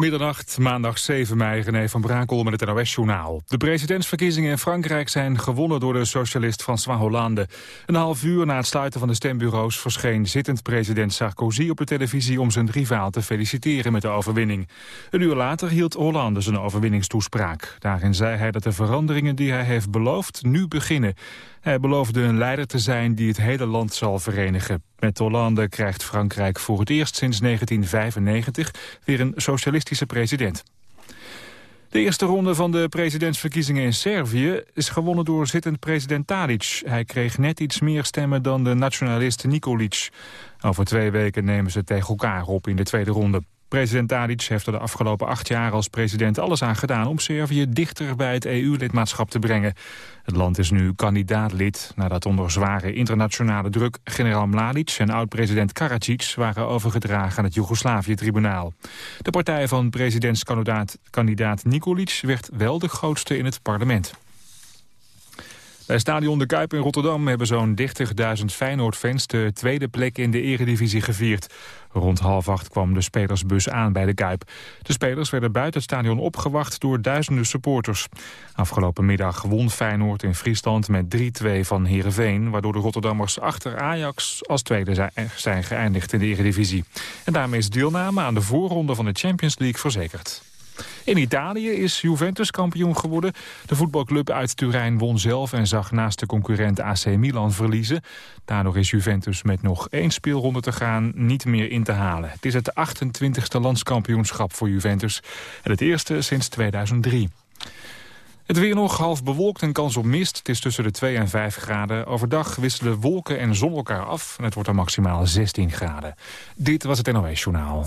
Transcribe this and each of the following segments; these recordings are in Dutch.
Middernacht, maandag 7 mei, René van Brakel met het NOS-journaal. De presidentsverkiezingen in Frankrijk zijn gewonnen door de socialist François Hollande. Een half uur na het sluiten van de stembureaus verscheen zittend president Sarkozy op de televisie om zijn rivaal te feliciteren met de overwinning. Een uur later hield Hollande zijn overwinningstoespraak. Daarin zei hij dat de veranderingen die hij heeft beloofd nu beginnen. Hij beloofde een leider te zijn die het hele land zal verenigen. Met Hollande krijgt Frankrijk voor het eerst sinds 1995 weer een socialistische president. De eerste ronde van de presidentsverkiezingen in Servië is gewonnen door zittend president Tadic. Hij kreeg net iets meer stemmen dan de nationalist Nikolic. Over twee weken nemen ze tegen elkaar op in de tweede ronde. President Tadic heeft er de afgelopen acht jaar als president alles aan gedaan... om Servië dichter bij het EU-lidmaatschap te brengen. Het land is nu kandidaatlid nadat onder zware internationale druk... generaal Mladic en oud-president Karadzic waren overgedragen aan het Joegoslavië-tribunaal. De partij van presidentskandidaat Nikolic werd wel de grootste in het parlement. Bij Stadion De Kuip in Rotterdam hebben zo'n 30.000 Feyenoord-fans de tweede plek in de eredivisie gevierd. Rond half acht kwam de spelersbus aan bij De Kuip. De spelers werden buiten het stadion opgewacht door duizenden supporters. Afgelopen middag won Feyenoord in Friesland met 3-2 van Heerenveen... waardoor de Rotterdammers achter Ajax als tweede zijn geëindigd in de eredivisie. En daarmee is deelname aan de voorronde van de Champions League verzekerd. In Italië is Juventus kampioen geworden. De voetbalclub uit Turijn won zelf en zag naast de concurrent AC Milan verliezen. Daardoor is Juventus met nog één speelronde te gaan niet meer in te halen. Het is het 28e landskampioenschap voor Juventus en het eerste sinds 2003. Het weer nog half bewolkt en kans op mist. Het is tussen de 2 en 5 graden. Overdag wisselen wolken en zon elkaar af. En het wordt er maximaal 16 graden. Dit was het NOS Journaal.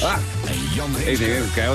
Roos Ah. en Jan okay,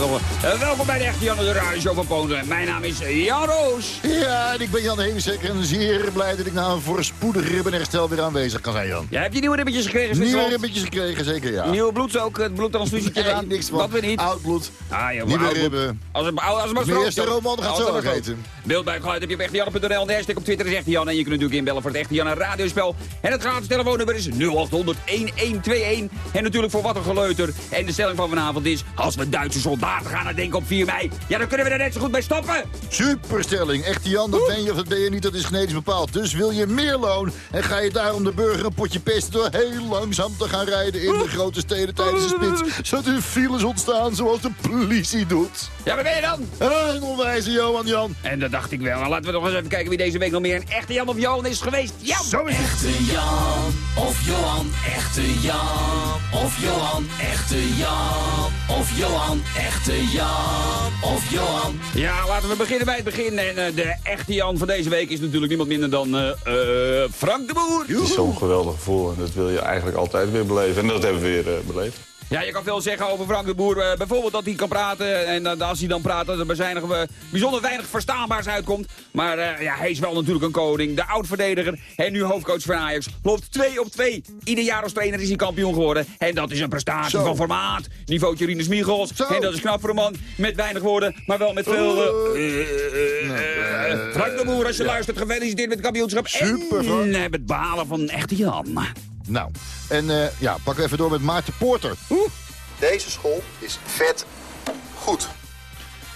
uh, welkom bij de echte Jan de Radio van Polen. Mijn naam is Jan Roos. Ja, en ik ben Jan Heemsek en zeer blij dat ik na een voorspoedig ribbenherstel weer aanwezig kan zijn, Jan. Ja, heb je nieuwe ribbetjes gekregen? Nieuwe ribbetjes gekregen, zeker ja. Nieuwe bloed ook, het bloedtransfusietje Nee, gedaan? niks van. Wat weer niet? Oud bloed. Ah, joh, Nieuwe oud bloed. ribben. Als het, als het maar strookt, joh. Roman gaat zo vergeten. Beeld bij geluid heb je op echtejan.nl en de hashtag op Twitter is Echte Jan. En je kunt natuurlijk inbellen voor het Echte Jan een radiospel. En het gratis telefoonnummer is 0800 1121. En natuurlijk voor wat een geleuter. En de stelling van vanavond is, als we Duitse soldaten gaan herdenken op 4 mei, ja dan kunnen we er net zo goed bij stoppen. Superstelling. Echte Jan, dat ben je of dat ben je niet, dat is genetisch bepaald. Dus wil je meer loon en ga je daarom de burger een potje pesten... door heel langzaam te gaan rijden in de grote steden tijdens de spits... zodat er files ontstaan zoals de politie doet. Ja, waar ben je dan? Ah, een onwijze Johan Jan. En dat dacht ik wel. Nou, laten we nog eens even kijken wie deze week nog meer een echte Jan of Johan is geweest. Jan! Zo is het. Echte Jan of Johan, echte Jan of Johan, echte Jan of Johan, echte Jan of Johan. Ja, laten we beginnen bij het begin. En eh, de echte Jan van deze week is natuurlijk niemand minder dan eh, eh, Frank de Boer. Het is zo'n geweldig gevoel en dat wil je eigenlijk altijd weer beleven. En dat hebben we weer beleefd. Ja, je kan veel zeggen over Frank de Boer. Eh, bijvoorbeeld dat hij kan praten. En eh, als hij dan praat, dat er bijzonder, eh, bijzonder weinig verstaanbaars uitkomt. Maar ja, hij is wel natuurlijk een koning. De oud-verdediger en nu hoofdcoach van Ajax. Loopt 2 op 2. Ieder jaar als trainer is hij kampioen geworden. En dat is een prestatie Zo. van formaat. Niveautje Rinus Michels. Zo. En dat is knap voor een man met weinig woorden. Maar wel met veel... eh, Frank de Boer, als je luistert, gefeliciteerd met het kampioenschap. Super. En met het behalen van echte Jan. Nou, en eh, ja, pakken we even door met Maarten Poorter. Deze school is vet goed.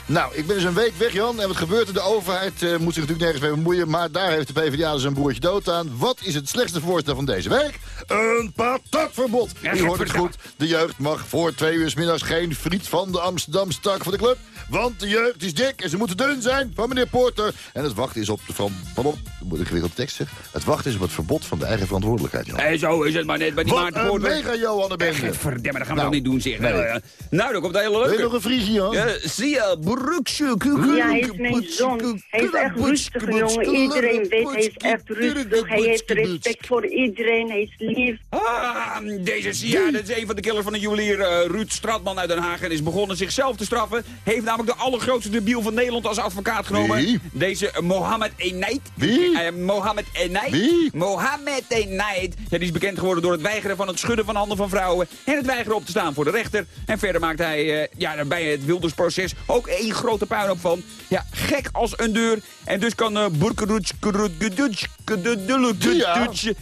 Nou, ik ben dus een week weg, Jan. En wat gebeurt er? De overheid eh, moet zich natuurlijk nergens mee bemoeien. Maar daar heeft de PvdA dus een broertje dood aan. Wat is het slechtste voorstel van deze week? Een patatverbod. Ja, U hoort het goed. De jeugd mag voor twee uur 's middags geen friet van de Amsterdamse tak van de club. Want de jeugd is dik en ze moeten dun zijn van meneer Porter. En het wachten is op de, van, van op, ingewikkelde tekst zeg. Het wachten is op het verbod van de eigen verantwoordelijkheid, Johan. En zo is het maar net bij die Wat Maarten een mega Johannebende. Verdamme, dat gaan we Nou, niet doen, zeg. nee. Eh, nou, dan komt een hele Wil je leuke. nog een Friesje, Johan? Ja, zie je, broekje, Ja, hij is mijn zoon. Hij is echt rustig, jongen. Iedereen weet, hij is echt rustig. Hij heeft respect voor iedereen. Hij is lief. Ah, deze Sia, dat is een van de killers van de juwelier eh, Ruud Stratman uit Den Haag. En is begonnen zichzelf te straffen. Heeft namelijk de allergrootste debiel van Nederland als advocaat genomen. Wie? Deze Mohammed Enait. Wie? Eh, Mohammed Enait. Wie? Mohammed Enait. Ja, die is bekend geworden door het weigeren van het schudden van handen van vrouwen. En het weigeren op te staan voor de rechter. En verder maakt hij eh, ja, bij het Wildersproces ook één grote puinhoop van. Ja, gek als een deur. En dus kan uh,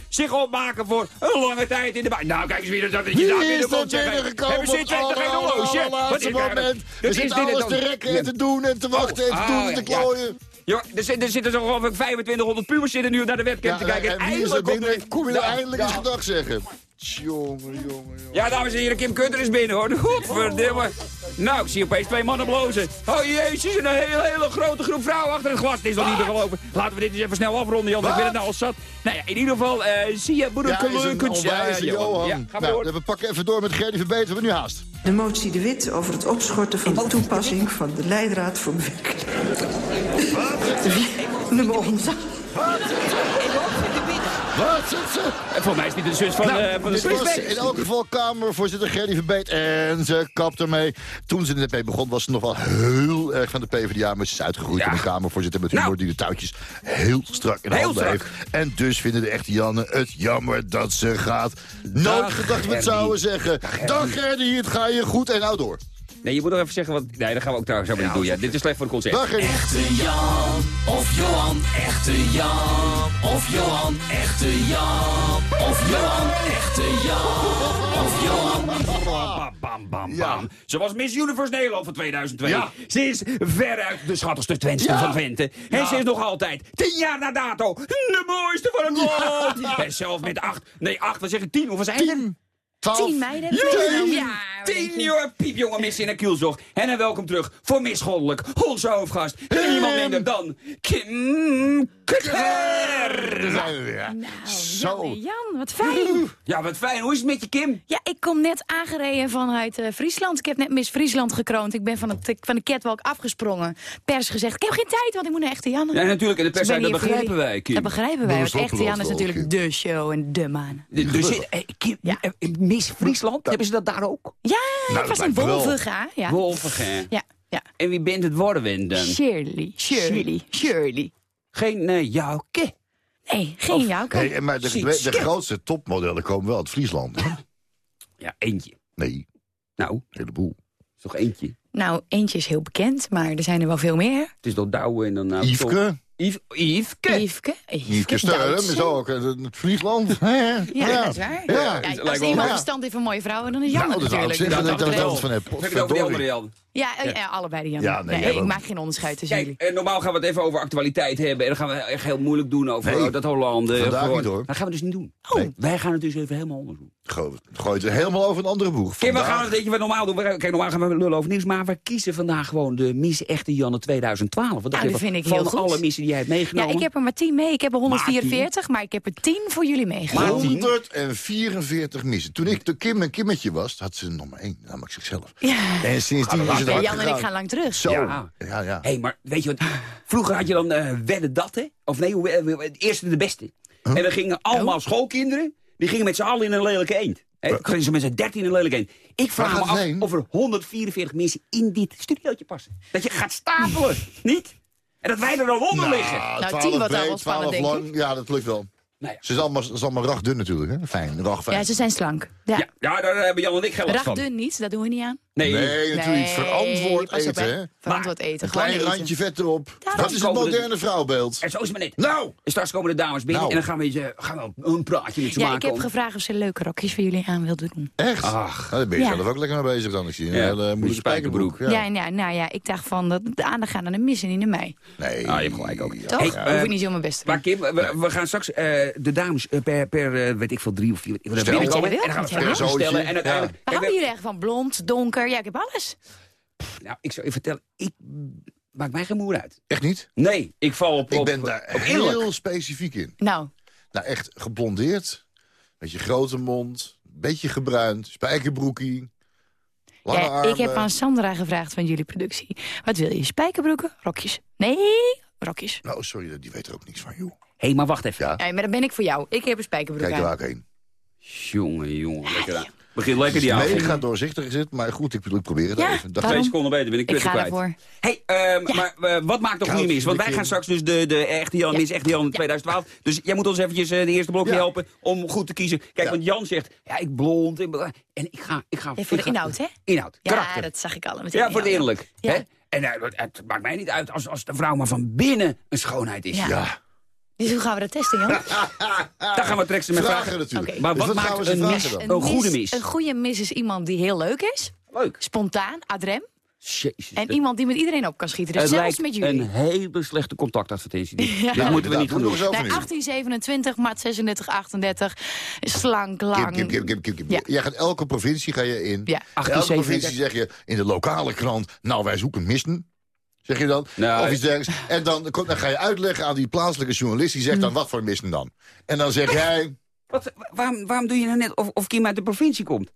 Zich opmaken voor een lange tijd in de baan. Nou, kijk eens wie er dat dat je daar er zeggen. binnengekomen Hebben ze in geen horloge? Wat is moment? Er zit alles te rekken en te doen en te wachten en te Oh, doen ah, en te klooien. Ja, er, zit, er zitten zo ongeveer 2500 pubers zitten nu naar de webcam te kijken. en Eindelijk komt Kom je er eindelijk eens gedag zeggen? Jongen, jongen, jongen. Ja, dames en heren, Kim Kutter is binnen hoor. Godverdomme. Nou, ik zie opeens twee mannen blozen. Oh jezus, een hele, hele grote groep vrouwen achter het glas. Het is nog niet te geloven. Laten we dit eens even snel afronden, Jan. Ik ben het nou al zat. Nou ja, in ieder geval, eh zie je, Ja, broeder, is Johan. Ja, gaan we Nou, door. we pakken even door met Gerdy Verbeter. We hebben nu haast. De motie De Wit over het opschorten van de toepassing van de leidraad voor bewerking. Nummer ons. Wat? En Voor mij is dit de zus van, eh, van de Swisback. in elk geval Kamervoorzitter Gerdy Verbeet. En ze kapt ermee. Toen ze er net mee begon was ze nog wel heel erg van de PvdA. Maar ze is uitgegroeid Ja. in een Kamervoorzitter met humor Nou. die de touwtjes heel strak in de handen strak. heeft. En dus vinden de echte Janne het jammer dat ze gaat. Nooit gedacht we zouden zeggen. Dag Gerdy, het ga je goed en nou door. Nee, je moet nog even zeggen wat... Nee, dat gaan we ook trouwens helemaal niet doen. Ja, dit is slecht voor het concert. Dag. Echte Jan of Johan, echte Jan of Johan, echte Jan of Johan, echte Jan of Johan. Bam, bam, bam, Ja. bam. Ze was Miss Universe Nederland van 2002. Ja. Ze is veruit de schattigste Twentse Ja. van Twente. En ze is nog altijd, tien jaar na dato, de mooiste van het land. En zelf met acht, nee acht, wat zeg ik, tien, of wat zijn er? Twaalf. Tien meiden. Tien, Ja, tien jonge piepjonge miss in een kielzog. En een welkom terug voor Miss Goddelijk, onze hoofdgast. En niemand minder dan Kim Kutter. Daar zijn we weer. Nou, Zo. Jan Jan, wat fijn. Ja, wat fijn. Hoe is het met je, Kim? Ja, ik kom net aangereden vanuit eh, Friesland. Ik heb net Miss Friesland gekroond. Ik ben van, het, van de catwalk afgezongen. Pers gezegd, ik heb geen tijd, want ik moet naar Echte Janne. Ja, natuurlijk. En de pers Dus zei, ben dat begrijpen wij, Kim. Dat begrijpen wij, want Echte Janne is natuurlijk de show en de maan. De- Dus, eh, Kim, Ja. eh, Miss Friesland, hebben ze dat daar ook? Ja, Nou, ik was in. Wolvenga. Ja. Wolvergen. ja, ja. En wie bent het worden dan? Shirley, Shirley, Shirley. Geen uh, Jouke. Nee, geen jou. Hey, maar de, de, de grootste topmodellen komen wel uit Friesland. hè? Ja, eentje. Nee, Nou, een heleboel. is toch eentje. Nou, eentje is heel bekend, maar er zijn er wel veel meer. Het is toch Douwe en dan... Nou, Yveske. Yves, Yveske. Yveske. Yveske Steuren Duitse. is ook uit het Friesland. Ja, dat is waar. Ja. Ja, als iemand ja. verstand heeft van mooie vrouwen, dan is Jan Nou, dat natuurlijk. zeggen dat ik wat daar betreft- zelfs van Ja, eh, ja, allebei de Jan. Ja, nee, nee, ja, ik maar- maak geen onderscheid tussen Kijk, jullie. eh, normaal gaan we het even over actualiteit hebben. En dan gaan we echt heel moeilijk doen over Nee. dat Hollande. eh, Vandaag gewoon. niet, hoor. Dat gaan we dus niet doen. Nee. Wij gaan het dus even helemaal anders doen. Gooi het helemaal over een andere boeg. Kijk, we Vandaag- gaan het, weet je wat normaal doen? We- Kijk, normaal gaan we lullen over nieuws, maar we kiezen vandaag gewoon de Miss Echte Janne 2012. Wat dacht Nou, dat van- vind ik van heel goed. alle missen die jij hebt Ja, meegenomen? ik heb er maar 10 mee. Ik heb er 144, maar ik heb er 10 voor jullie meegenomen. 144 missen. Toen ik de Kim en Kimmetje was, had ze er nog maar één. Namelijk zichzelf. Ja. En sindsdien is het Hard Jan en ik gaan lang terug. Zo. Ja. Ja, ja. Hé, maar weet je wat? Vroeger had je dan eh wedden dat, hè? Of nee, hoe- het eerste de beste. En dan gingen allemaal Oh. schoolkinderen, die gingen met z'n allen in een lelijke eend. Hè? Dan gingen ze met z'n dertien in een lelijke eend. Ik vraag me af heen? of er 144 mensen in dit studiootje passen. Dat je gaat stapelen, niet? En dat wij er dan onder liggen. Ah, Nou, 12 10 wordt al breed, wel spannend, 12 denk lang. Ja, dat lukt wel. Nou ja. Ze is allemaal, ze is allemaal ragdun natuurlijk, hè? Fijn, ragfijn. Ja, ze zijn slank. Ja. Ja, daar hebben Jan en ik geen last van. Ragdun niet, dat doen we niet aan. Nee, Nee, natuurlijk. Nee, verantwoord eten, hè. Verantwoord eten. Een klein eten. randje vet erop. Daarom Dat is het de- moderne vrouwbeeld. en zo is het maar net. Nou! En straks komen de dames binnen Nou. en dan gaan we, eens, eh, gaan we een praatje met ze Ja, maken. ik heb om- gevraagd of ze leuke rokjes voor jullie aan wilden doen. Echt? Ach. Nou, daar ben je Ja. zelf ook lekker mee bezig dan. Ik zie een Ja, hele moeilijke spijkerbroek. Ja, ja, nou ja, ik dacht van, dat de aandacht gaat naar de missen, niet naar mij. Nee. Ah, je hebt gelijk ook. Ja. Toch? Hey, Hoef eh, ik niet zo mijn best te Maar doen. Kim, we, we gaan straks eh, de dames per, per weet ik veel, drie of vier... Stel. En dan gaan we wil, vragen wil. stellen. En uiteindelijk... Houden jullie echt van? Blond, donker? Ja, ik heb alles. Nou, ik zou je vertellen, ik maakt mij geen moer uit. Echt niet? Nee, ik val op, Ik op, ben daar op heel specifiek in. Nou, Nou, echt geblondeerd. Beetje grote mond. Beetje gebruind. Spijkerbroekie. Lange ja, armen. ik heb aan Sandra gevraagd van jullie productie. Wat wil je, spijkerbroeken, rokjes? Nee, rokjes. Nou, sorry, die weet er ook niks van, joh. Hé, maar wacht even. Ja, maar dan ben ik voor jou. Ik heb een spijkerbroek kijk er ook heen. Jongen, jongen, lekker aan. Begin lekker Het die is avond. mega doorzichtig gezet, maar goed, ik ik probeer het Ja, even. Dag, Twee seconden beter ben ik Ik kutten ga kwijt. ervoor. Hey, ehm, maar eh, wat maakt goede Koud, mis? Want wij gaan straks dus de, de echte Jan mis, echte Jan in 2012. Dus jij moet ons eventjes eh, de eerste blokje Ja. helpen om goed te kiezen. Kijk, Ja. want Jan zegt, ja, ik blond. En, en ik ga... Ik ga Ja, voor ik de ga- inhoud, hè? Inhoud, Ja, karakter. dat zag ik al meteen. Ja, voor de innerlijk. Hè? En het, het maakt mij niet uit als, als de vrouw maar van binnen een schoonheid is. Ja. Dus hoe gaan we dat testen, Jan? Daar gaan we straks mee vragen vragen. natuurlijk. Maar Dus wat maakt een mis? dan? Een goede mis. Een goede mis is iemand die heel leuk is. Leuk. Spontaan, adrem. Jezus. En iemand die met iedereen op kan schieten. Dus het zelfs lijkt met jullie. een hele slechte contactadvertentie. Ja. dit moeten we niet doen. nog eens Nee, overnieuw. 1827, maart 36, 38. Slank, lang. Kip, kip, kip, kip. Ja. Jij gaat elke provincie ga je in. Ja. In elke 1837. provincie zeg je in de lokale krant... nou, wij zoeken misten. Zeg je dan? Nou, of iets dergelijks. En dan, dan ga je uitleggen aan die plaatselijke journalist... die zegt dan, wat voor misten dan? En dan zeg jij... Wat, waarom, waarom doe je nou net of, of Kim uit de provincie komt?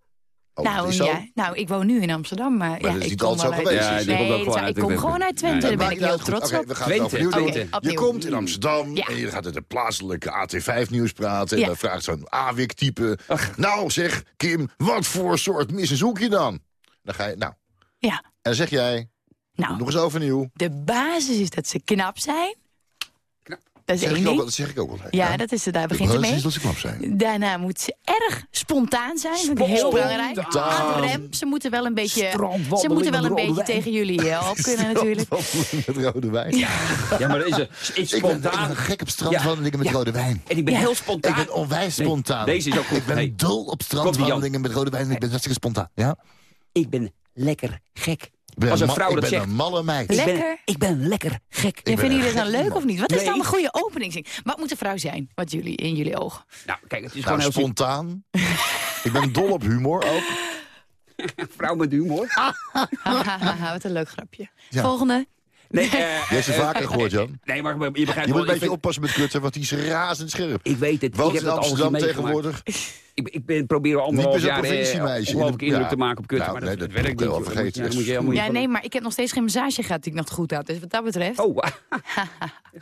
Oh, Nou, ja, nou, ik woon nu in Amsterdam, maar, ja, dat is ik kom altijd wel zo uit... geweest. Ja, nee, uit ik kom Twente. gewoon uit Twente, daar ben ik heel uit. trots op. we gaan het Twente, doen. Je komt in Amsterdam Ja. en je gaat het de plaatselijke AT5-nieuws praten... en Ja. dan vraagt zo'n AWIC-type... nou zeg, Kim, wat voor soort missen zoek je dan? Dan ga je, nou... Ja, En dan zeg jij, nou, nog eens overnieuw. de basis is dat ze knap zijn. Knap. Dat is Zeg één ik ook, ding. dat zeg ik ook altijd. Ja, dat is, daar begint het mee. is dat ze knap zijn. Daarna moet ze erg spontaan zijn. Dat vind ik heel Spontaan. belangrijk. Aan de rem. Ze moeten wel een beetje, ze moeten wel een beetje wijn. tegen jullie eh, op kunnen natuurlijk. Met rode wijn. Ja, maar dat is een, is Ik ben, ik spontaan. ben gek op strandwandelingen met Ja. rode wijn. En ik ben Ja. heel spontaan. Ik ben onwijs Nee, spontaan. deze is ook goed. Ik ben Hey. dol op strandwandelingen met rode wijn en ik ben hartstikke spontaan. Ja? Ik ben lekker gek. Ik ben Als een vrouw ik dat ben zegt. een malle meid. Ik ben, Lekker. ik ben lekker gek. Ja, ben vinden jullie dat dan gek leuk of niet? Wat is dan een goede opening? Wat moet een vrouw zijn, wat jullie, in jullie ogen? Nou, kijk, het is Nou, gewoon heel spontaan. ik ben dol op humor ook. Vrouw met humor. Hahaha, wat een leuk grapje. Ja. Volgende. Nee, eh, Die heeft ze eh, vaker gehoord, Jan. Nee, maar je begrijpt Je wel, moet een beetje vind- oppassen met Kutten, want die is razendscherp. Ik weet het. Woont ik heb in Amsterdam tegenwoordig. Ik, ik ben, probeer al Niet anderhalf jaar eh, ongelooflijk indruk Ja. te maken op. Nou, maar dat, nee, dat dat werkt moet niet. ik wel joh. vergeten. Ja, moet je, dan moet je Ja, nee, maar ik heb nog steeds geen massage gehad die ik nog goed had. Dus wat dat betreft... Oh,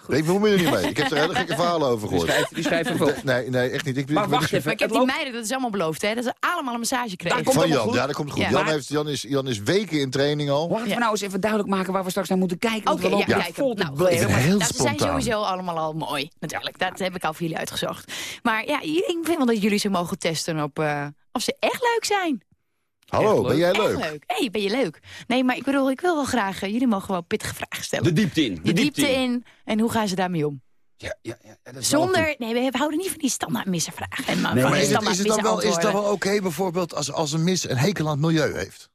Ik bemoei me er niet mee. Ik heb er hele gekke verhalen over gehoord. die schrijft vervolg. Nee, nee, echt niet. Ik, Maar ik- wacht even. Maar ik heb die meiden, dat is allemaal beloofd, hè? Dat ze allemaal een massage kregen. Daar komt Van allemaal Jan, goed. ja, dat komt goed. Ja. Jan, heeft, Jan, is, Jan is weken in training al. Laten we Ja. nou eens even duidelijk maken waar we straks naar moeten kijken. Oké, we ja, vol te Nou, ben heel nou, ze zijn sowieso allemaal al mooi, natuurlijk. Dat heb ik al voor jullie uitgezocht. Maar ja, ik vind wel dat jullie ze mogen testen op eh, of ze echt leuk zijn. Hallo, ben jij Echt leuk? leuk. Hé, hey, ben je leuk? Nee, maar ik bedoel, ik wil wel graag... eh, jullie mogen wel pittige vragen stellen. De diepte in. De diepte in. En hoe gaan ze daarmee om? Ja, ja, ja, dat is wel goed. Zonder... Nee, we houden niet van die standaard missenvragen. En maar Nee, is het, standaard is het dan wel, is het dan misantwoorden. wel oké bijvoorbeeld als, als een mis een hekel aan het milieu heeft?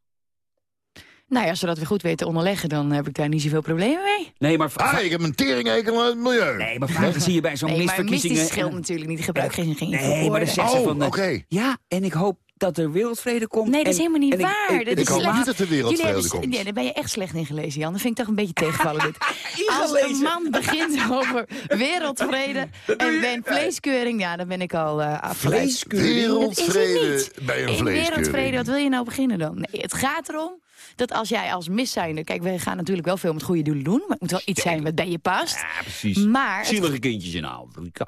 Nou ja, als we dat weer goed weten onderleggen... dan heb ik daar niet zoveel problemen mee. Nee, maar, Ah, ik heb een teringhekel aan het milieu. nee, maar vaak zie je bij zo'n Nee, maar mis misverkiezingen... die scheelt natuurlijk niet. Die gebruik geen, geen Nee, maar dan zegt ze Oh, van... eh, oké. Ja, en ik hoop dat er wereldvrede komt. Nee, dat is helemaal niet en ik- waar. ik- dat ik is hoop slecht. niet dat er wereldvrede Jullie hebben- komt. Ja, daar ben je echt slecht in gelezen, Jan. Dat vind ik toch een beetje tegenvallen, dit. Als een man begint over wereldvrede en ben vleeskeuring... Ja, dan ben ik al eh afgeleid. Wereldvrede Dat is het niet. bij een In vleeskeuring. wereldvrede, wat wil je nou beginnen dan? Nee, het gaat erom dat als jij als mis zijnde... Kijk, we gaan natuurlijk wel veel met goede doelen doen... maar het moet wel iets zijn wat bij je past. Ja, precies. Maar het- Zielige kindjes in Afrika.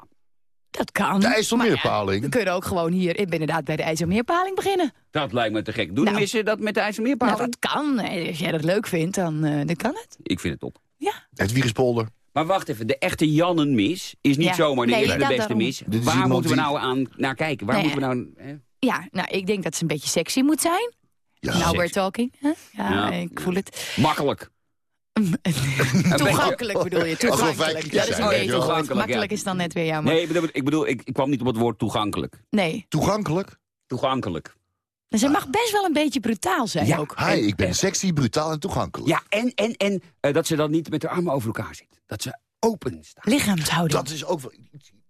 dat kan. De IJsselmeerpaling. ja, we kunnen ook gewoon hier in- inderdaad bij de IJsselmeerpaling beginnen. Dat lijkt me te gek. Doen Nou. missen dat met de IJsselmeerpaling? Nou, dat kan. Als jij dat leuk vindt, dan, eh, dan kan het. Ik vind het top. Ja. Het Wiegespolder. Maar wacht even, de echte Jannenmis is niet Ja. zomaar de Nee, eerste beste daarom. mis. Waar moeten we nou aan naar kijken? Waar Nee, moeten we nou... Hè? Ja, nou, ik denk dat ze een beetje sexy moet zijn. Ja. nou, we're talking. hè? Ja, Ja. ik voel het. Makkelijk. Toegankelijk bedoel je, toegankelijk. vijfjes Dat is een beetje woord. Makkelijk ja. is dan net weer jammer. Nee, ik bedoel, ik, ik, kwam niet op het woord toegankelijk. Nee. Toegankelijk? Toegankelijk. Dus ze mag best wel een beetje brutaal zijn Ja. ook. Hi, ik ben sexy, brutaal en toegankelijk. Ja, en, en, en eh, dat ze dan niet met de armen over elkaar zit. Dat ze open staat. Lichaamshouding. Dat is ook wel...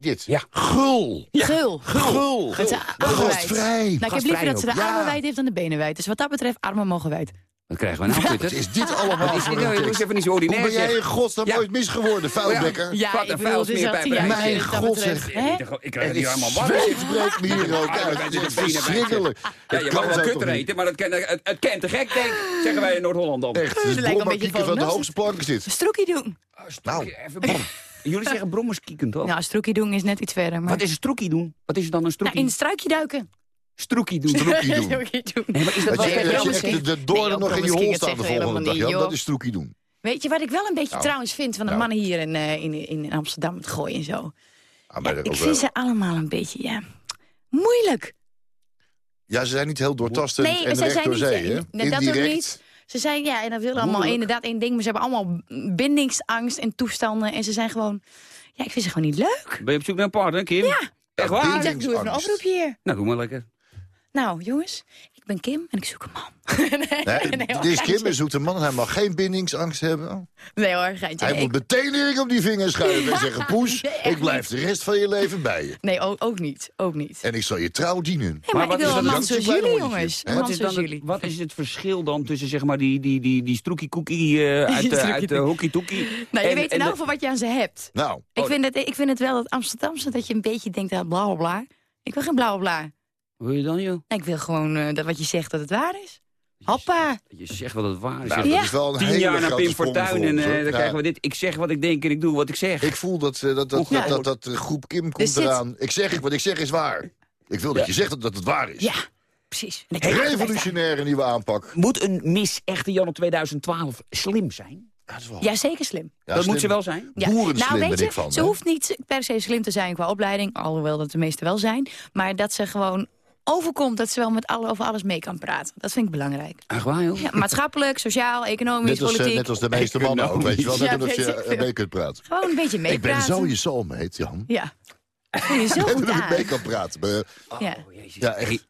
Dit. Ja. Gul. Gul. Gul. Dat wijd. Gastvrij. Nou, ik heb liever dat ze de. Ja. armen wijd heeft dan de benen wijd. Dus wat dat betreft, armen mogen wijd. Wat krijgen we nou, Peter? is dit allemaal Wat is voor dit een nou? even niet zo Hoe ordinair, ben jij in godsnaam Ja. ooit misgeworden, vuilbekker? Ja, ik het altijd juist Mijn dat god, zeg. hè? Ik krijg Het hier allemaal warm. breekt me hier ook uit. Het is verschrikkelijk. Ja, Het je kan mag wel kutter niet? eten, maar dat ken, het, het kent te gek, denk ik, zeggen wij in Noord-Holland dan. Echt, het is een beetje van de hoogste plank dit. Stroekie doen. Nou, Even. Jullie zeggen brommerskieken, toch? Nou, stroekie doen is net iets verder. Maar... Wat is een stroekie doen? Wat is dan een Nou, stroekie? in het struikje duiken. Stroekie doen. Stroekie doen. Stroekie doen. Nee, maar is dat je, je de, de doornen nog in je hol staan de volgende dag. Ja, dat is stroekie doen. Weet je wat ik wel een beetje Nou. trouwens vind van de Nou. mannen hier in, eh, in, in Amsterdam met gooien en zo? Ah, Ja, wel- ze allemaal een beetje, ja, moeilijk. Ja, ze zijn niet heel doortastend Nee, en ze recht zijn door niet- zee, hè? nee, dat ook Indirect. Ze zijn, ja, en dat willen allemaal Moeilijk. inderdaad één ding, maar ze hebben allemaal bindingsangst en toestanden. En ze zijn gewoon, ja, ik vind ze gewoon niet leuk. Ben je op zoek naar een partner, Kim? Ja. Echt waar? Ik zeg, doe even een oproepje hier. Nou, doe maar lekker. Nou, jongens, ben Kim en ik zoek een man. nee, Nee, nee, dit is. Kim en zoekt een man. Hij mag geen bindingsangst hebben. Nee hoor, geintje. Hij Nee, moet ik- meteen op die vingers schuiven en zeggen... Poes, ik blijf de rest van je leven bij je. nee ook, ook niet, ook niet. En ik zal je trouw dienen. Nee, maar, wat ik is wil een man dan? zoals jullie, jongens. Wat man is, dan het, jullie. wat is het verschil dan tussen zeg maar, die, die, die, die stroekie cookie eh, uit, de- uit de Stroekie-toekie. hockey toekie? Nou, je en- weet in en elk de- geval wat je aan ze hebt. Nou, Ik, vind het, ik vind het wel dat Amsterdamse dat je een beetje denkt aan bla bla bla. Ik wil geen bla bla wil je dan, joh? Ik wil gewoon eh, dat wat je zegt dat het waar is. Hoppa. Dat je zegt wat het waar is. nou Ja. dat is wel een Tien hele jaar naar grote Pim Fortuyn voor en ons, eh, dan Ja. krijgen we dit. Ik zeg wat ik denk en ik doe wat ik zeg. Ik voel dat, eh, dat, dat, Ja. dat, dat, groep Kim komt Dus eraan. Ik zeg, wat ik zeg is waar. Ik wil dat je zegt dat, dat het waar is. Ja, precies. Revolutionaire nieuwe aanpak. Moet een Miss Echte Janne 2012 slim zijn? Ja, wel- zeker slim. Ja, dat slim. moet ze wel zijn. Ja. Boerenslim nou, weet ben je, ik van, ze hè? hoeft niet per se slim te zijn qua opleiding, alhoewel dat de meeste wel zijn. Maar dat ze gewoon overkomt dat ze wel met alle, over alles mee kan praten. Dat vind ik belangrijk. Echt waar, joh? Ja, maatschappelijk, sociaal, economisch, Net als, eh, politiek. net als de meeste mannen ook, weet je wel. Net Ja, weet je eh, veel. mee kunt praten. Gewoon een beetje Ik ben meepraten. zo je soulmate, Jan. Ja. Dat je zo goed Dat aan. mee kan praten. Maar, Ja. Oh, jezus. Ja, echt.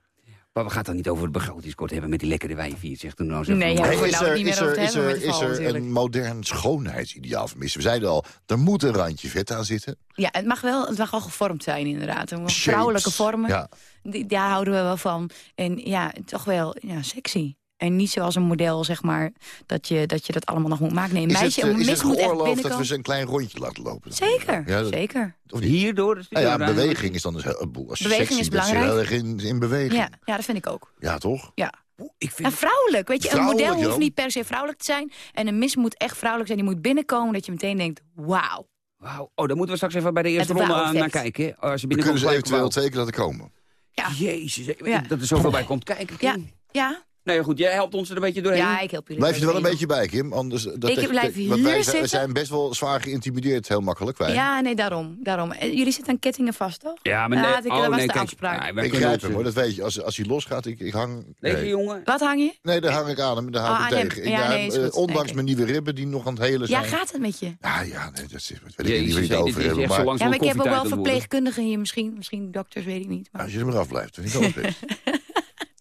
Maar we gaan het dan niet over het begrotingskort hebben met die lekkere wijnvier, zegt toen nou zo. Nee, ja, Hey, is nou er, niet is er, is er, is er natuurlijk. een modern schoonheidsideaal van We zeiden al, er moet een randje vet aan zitten. Ja, het mag wel, het mag wel gevormd zijn inderdaad. Vrouwelijke vormen, Ja. Die, daar houden we wel van. En ja, toch wel ja, sexy. En niet zoals een model, zeg maar, dat je dat, je dat allemaal nog moet maken. Nee, een Is meisje, het, eh, een is het moet echt geoorloofd dat we binnenkomen. ze een klein rondje laten lopen? Zeker, Ja, dat- zeker. Of niet? Hierdoor? de Nou ja, beweging is dan dus heel, als je Beweging sexy is belangrijk. heel erg in, in beweging. Ja, ja, dat vind ik ook. Ja, toch? Ja. Ik vind En vrouwelijk, weet je, een model hoeft niet per se vrouwelijk te zijn. En een mis moet echt vrouwelijk zijn. Die moet binnenkomen dat je meteen denkt, wauw. Wauw. Oh, daar moeten we straks even bij de eerste ronde aan- naar kijken. Als je Dan kunnen binnenkomt ze eventueel twee keer laten komen. Ja. Jezus, dat er zoveel bij komt kijken. Ja, ja. Ja, goed, jij helpt ons er een beetje doorheen. Ja, ik help jullie. Blijf je er wel een beetje bij, Kim? Anders, dat Ik blijf hier want wij zijn, zitten. wij zijn best wel zwaar geïntimideerd, heel makkelijk. Wij. Ja, nee, daarom. daarom. Eh, Jullie zitten aan kettingen vast, toch? Ja, maar Ja, nee, dat ik- dat oh, was nee, de kijk. afspraak. Ja, ik grijp hem, hoor, dat weet je. Als, als hij losgaat, ik, ik hang... Nee. jongen. Wat hang je? Nee, daar hang ik aan hem, daar hou Oh, ik aan hem. tegen. Ik, Ja, ja, nee, eh, ondanks mijn nieuwe ribben die nog aan het hele Ja, zijn. gaat het met je? Ja, ja, nee, dat is, wil ik niet, niet hey, dit over hebben. Ja, maar ik heb ook wel het verpleegkundigen hier misschien. Misschien dokters, weet ik niet. Maar als je er maar af blijft, vind ik wel best.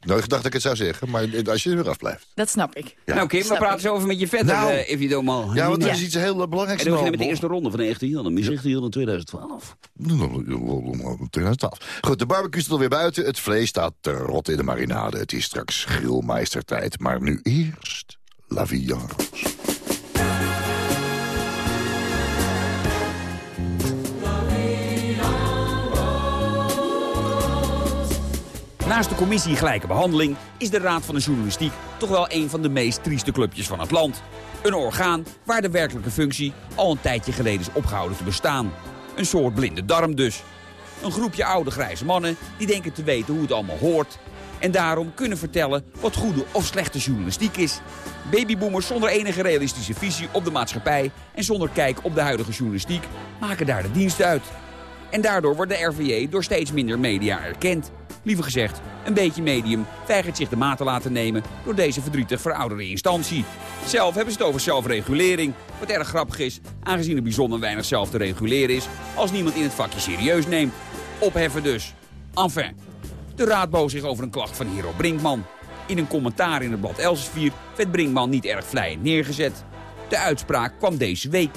Nooit gedacht dat ik het zou zeggen, maar als je er maar af blijft. dat snap ik. Ja. Nou Kim, we praten ik. zo over met je verder, Nou. if you don't mind. Ja, want er Ja. is iets heel belangrijks En dan beginnen met de eerste ronde van de Echte Jan. Mis Echte Jan 2012. 2012. Goed, de barbecue is alweer buiten. Het vlees staat te rot in de marinade. Het is straks grillmeistertijd. Maar nu eerst La. Naast de commissie Gelijke Behandeling is de Raad van de Journalistiek toch wel een van de meest trieste clubjes van het land. Een orgaan waar de werkelijke functie al een tijdje geleden is opgehouden te bestaan. Een soort blinde darm dus. Een groepje oude grijze mannen die denken te weten hoe het allemaal hoort. En daarom kunnen vertellen wat goede of slechte journalistiek is. Babyboomers zonder enige realistische visie op de maatschappij en zonder kijk op de huidige journalistiek maken daar de dienst uit. En daardoor wordt de RVJ door steeds minder media erkend. Liever gezegd, een beetje medium weigert zich de maat te laten nemen door deze verdrietig verouderde instantie. Zelf hebben ze het over zelfregulering, wat erg grappig is, aangezien er bijzonder weinig zelf te reguleren is als niemand in het vakje serieus neemt. Opheffen dus. Enfin, de raad boog zich over een klacht van Hero Brinkman. In een commentaar in het blad Elsevier werd Brinkman niet erg vlijend neergezet. De uitspraak kwam deze week.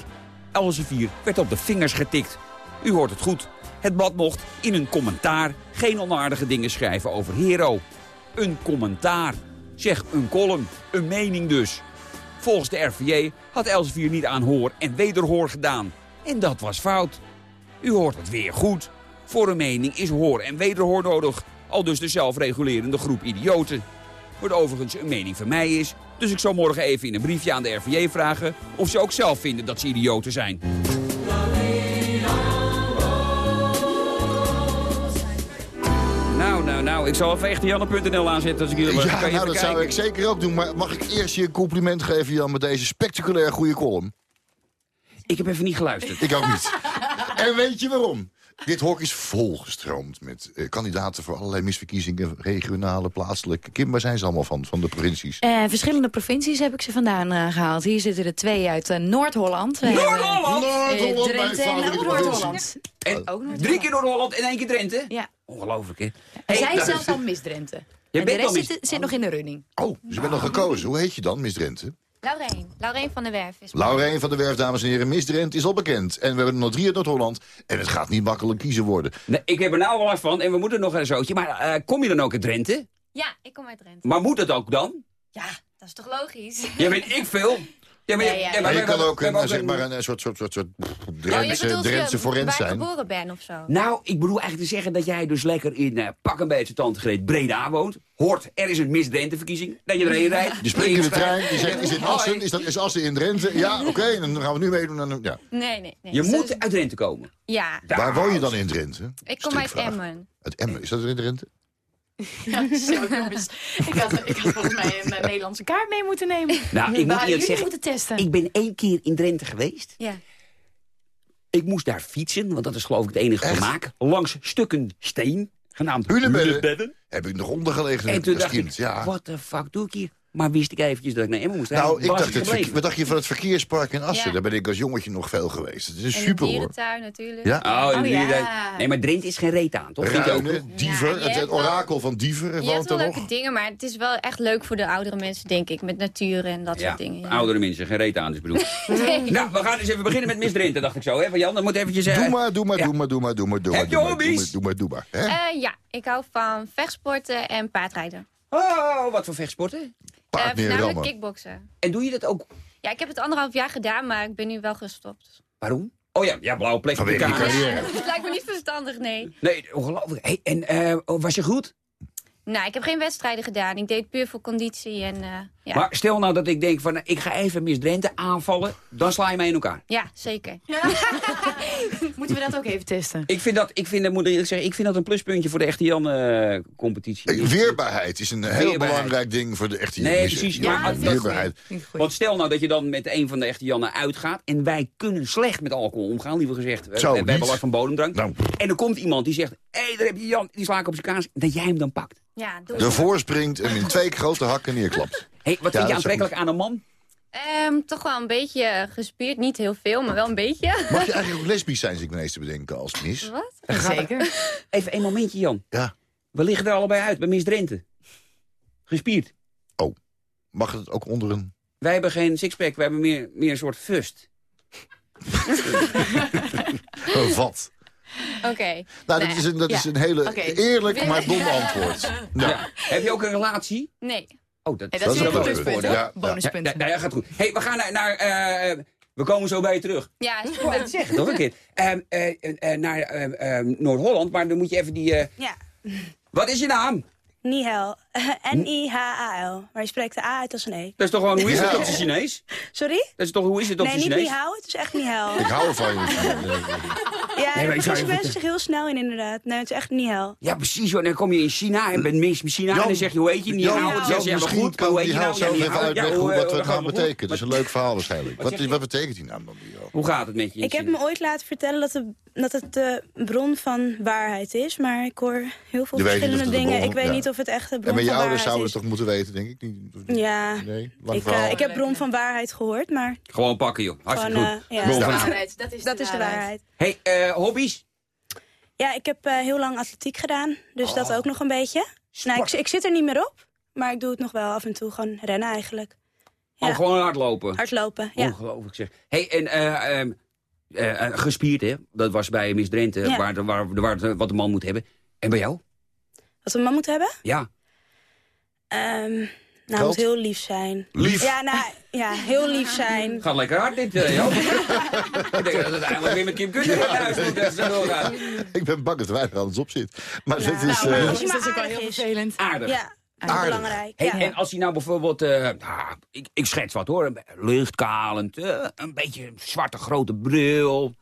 Elsevier werd op de vingers getikt. U hoort het goed. Het blad mocht in een commentaar geen onaardige dingen schrijven over Hero. Een commentaar. Zeg, een column, een mening dus. Volgens de RVJ had Elsevier niet aan hoor en wederhoor gedaan. En dat was fout. U hoort het weer goed. Voor een mening is hoor en wederhoor nodig. Al dus de zelfregulerende groep idioten. Wat overigens een mening van mij is. Dus ik zal morgen even in een briefje aan de RVJ vragen... of ze ook zelf vinden dat ze idioten zijn. Ik zal even echt Janne.nl aanzetten als ik jullie Ja, nou, dat zou ik zeker ook doen. Maar mag ik eerst je een compliment geven, Jan, met deze spectaculair goede column? Ik heb even niet geluisterd. Ik ook niet. en weet je waarom? Dit hok is volgestroomd met eh, kandidaten voor allerlei misverkiezingen... regionale, plaatselijke. Kim, waar zijn ze allemaal van, van de provincies? Eh, verschillende provincies heb ik ze vandaan eh, gehaald. Hier zitten er twee uit Noord-Holland. Noord-Holland? Noord-Holland, Drenthe en favoriete Noord-Holland. En Ook Noord-Holland. drie keer Noord-Holland en één keer Drenthe? Ja. Ongelooflijk, hè? En zij nou, is zelfs al Miss Drenthe. Je en de rest Miss- zit, zit nog in de running. Oh, dus je bent nog gekozen. Hoe heet je dan, Miss Drenthe? Laureen. Laureen van der Werf is Laureen van der Werf, dames en heren. Miss Drenthe is al bekend. En we hebben er nog drie uit Noord-Holland. En het gaat niet makkelijk kiezen worden. Nee, ik heb er nou wel last van en we moeten nog een zootje. Maar eh, kom je dan ook uit Drenthe? Ja, ik kom uit Drenthe. Maar moet dat ook dan? Ja, dat is toch logisch? Ja, weet ik veel. Ja, maar, Ja, ja, ja. Maar je kan ook een, zeg maar een- een, soort, soort, soort, soort je Drentse, bedoelt Drentse je forens zijn. geboren ben of zo? Nou, ik bedoel eigenlijk te zeggen dat jij dus lekker in eh, pak een beetje tandgreep Breda woont. Hoort, er is een Miss Drenthe verkiezing. Dat je erheen rijdt. Je springt in de trein, je zegt, is dit Assen? Is dat is Assen in Drenthe? Ja, oké, dan gaan we nu meedoen. ja. Nee, nee, nee. Je Zo moet is- uit Drenthe komen. Ja, Waar woon je dan in Drenthe? ik kom uit. Emmen. Uit Emmen, is dat in Drenthe? Ja, zo jongens. Ik had, ik had volgens mij een eh, Nederlandse kaart mee moeten nemen. Nou, ik moet eerlijk zeggen, moeten testen. ik ben één keer in Drenthe geweest. Ja. Ik moest daar fietsen, want dat is geloof ik het enige Echt? vermaak. Langs stukken steen, genaamd Hunebedden. hunebedden. Heb ik nog ondergelegen En toen als dacht kind? ik, ja. wat de fuck doe ik hier? Maar wist ik eventjes dat ik naar Emmen moest rijden. Nou, ik dacht, het wat dacht je van het verkeerspark in Assen? Ja. Daar ben ik als jongetje nog veel geweest. Het is En super hoor. dierentuin natuurlijk. Ja? Oh, Oh, ja. Nee, maar Drenthe is geen reet aan, toch? Vind je ook? Ruinen, Diever, Ja, je het, orakel van Diever Je hebt woont wel leuke nog. dingen, maar het is wel echt leuk voor de oudere mensen, denk ik. Met natuur en dat Ja, soort dingen. ja. oudere mensen, geen reet aan, dus bedoel. Nou, we gaan eens even beginnen met Miss Drenthe, dacht ik zo. Hè? Van Jan, dat moet eventjes zeggen. Doe maar, doe maar, Ja. doe maar, doe maar, doe maar, doe maar. Heb je doe maar, hobby's? Doe maar, doe maar? Eh, ja, ik hou van vechtsporten en paardrijden. Oh, wat voor vechtsporten. Paard voornamelijk rammen. kickboksen. En doe je dat ook? Ja, ik heb het anderhalf jaar gedaan, maar ik ben nu wel gestopt. Waarom? Oh ja, ja blauwe plek op de Vanwege. Het lijkt me niet verstandig, nee. Nee, ongelooflijk. Hey, en eh, was je goed? Nou, ik heb geen wedstrijden gedaan. Ik deed puur voor conditie en eh, ja. Maar stel nou dat ik denk van, ik ga even Miss Drenthe aanvallen. Dan sla je mij in elkaar. Ja, zeker. Moeten we dat ook even testen? Ik vind dat, ik vind, dat moet ik eerlijk zeggen, ik vind dat een pluspuntje voor de echte Jan-competitie. Eh, Weerbaarheid is een heel Weerbaarheid. belangrijk ding voor de echte Nee, Jannissen. precies. Ja, Ja, weerbaarheid. Want stel nou dat je dan met een van de echte Jannen uitgaat... en wij kunnen slecht met alcohol omgaan, liever gezegd. We, Zo, we hebben last van bodemdrank. Nou. En er komt iemand die zegt... hé, hey, daar heb je Jan, die sla ik op zijn kaas. Dat jij hem dan pakt. Ja, Ervoor springt en in twee grote hakken neerklapt. hey, wat Ja, vind je aantrekkelijk aan een man? Ehm, toch wel een beetje gespierd. Niet heel veel, maar wel een beetje. Mag je eigenlijk ook lesbisch zijn, zit ik me te bedenken, als mis? Wat? Zeker. Even een momentje, Jan. Ja. We liggen er allebei uit bij Miss Drenthe. Gespierd. Mag het ook onder een... Wij hebben geen sixpack, we hebben meer, meer een soort fust. een vat? Oké. Nou, Nou dat, is een, dat ja. is een hele eerlijk, maar dom antwoord. Nou, Ja. Heb je ook een relatie? Nee. Oh, dat, Hey, dat dat is een hoor. Ja, ja. Bonuspunt. Ja, nou ja, gaat goed. hey, we gaan naar... naar eh, we komen zo bij je terug. Ja, wou het zeggen, toch een keer. Ehm, eh, eh, eh, naar ehm, ehm, Noord-Holland, maar dan moet je even die... Ja, Wat is je naam? Nihel. N-I-H-A-L. Maar je spreekt de A uit als een E. Dat is toch gewoon, hoe is het op zijn Chinees? Sorry? Dat is toch, hoe is het op Nee, zijn niet Chinees? Nihao. Het is echt Nihel. ik hou ervan. je. Ja, Nee, ik mensen zich heel snel in inderdaad. Nee, het is echt Nihel. Ja, precies. Hoor. Dan kom je in China en bent mis in China en dan zeg je, hoe heet je? Niet houden. Dan zeg je, ja, goed, maar kan hoe heet die je nou? Zelf niet even uitleggen eh, wat het het? betekent. Dat is een leuk verhaal waarschijnlijk. Wat betekent die naam dan? Hoe gaat het met je Ik heb me ooit laten vertellen dat, het de bron van waarheid is. Maar ik hoor heel veel niet verschillende het de dingen. ik weet niet of het echt de En bron maar je ouders zouden het toch moeten weten, denk ik? Niet, Ja, Nee, ik, eh, ik heb bron van waarheid gehoord, maar Gewoon pakken, joh. Hartstikke Gewoon, goed. eh, ja. Bron Dat van. Waarheid, Dat is dat is de waarheid. Hey, eh, hobby's? Ja, ik heb eh, heel lang atletiek gedaan, dus Oh. dat ook nog een beetje. Nou, ik, ik zit er niet meer op, maar ik doe het nog wel af en toe. Gewoon rennen eigenlijk. Ja. Oh, gewoon hardlopen. Hardlopen, ja. Ongelooflijk zeg. Hey, en eh, ehm, eh, eh, gespierd, hè? Dat was bij Miss Drenthe, Ja. waar, de- waar, waar, waar- wat de man moet hebben. En bij jou? Wat een man moet hebben? Ja. Ehm, Nou, het moet heel lief zijn. Lief? Ja, nou, ja, heel lief zijn. Gaat lekker hard dit, eh, ik denk dat het eigenlijk weer met Kim Kutter in huis moet doorgaat. Ik ben bang dat er weinig anders op zit. Maar Nou, dit is... nou, eh, dat is ook wel aardig heel vervelend. Aardig. Ja, dat Aardig. belangrijk. Hey, ja. En als hij nou bijvoorbeeld, eh, ah, ik, ik schets wat hoor, eh, een beetje een zwarte grote bril,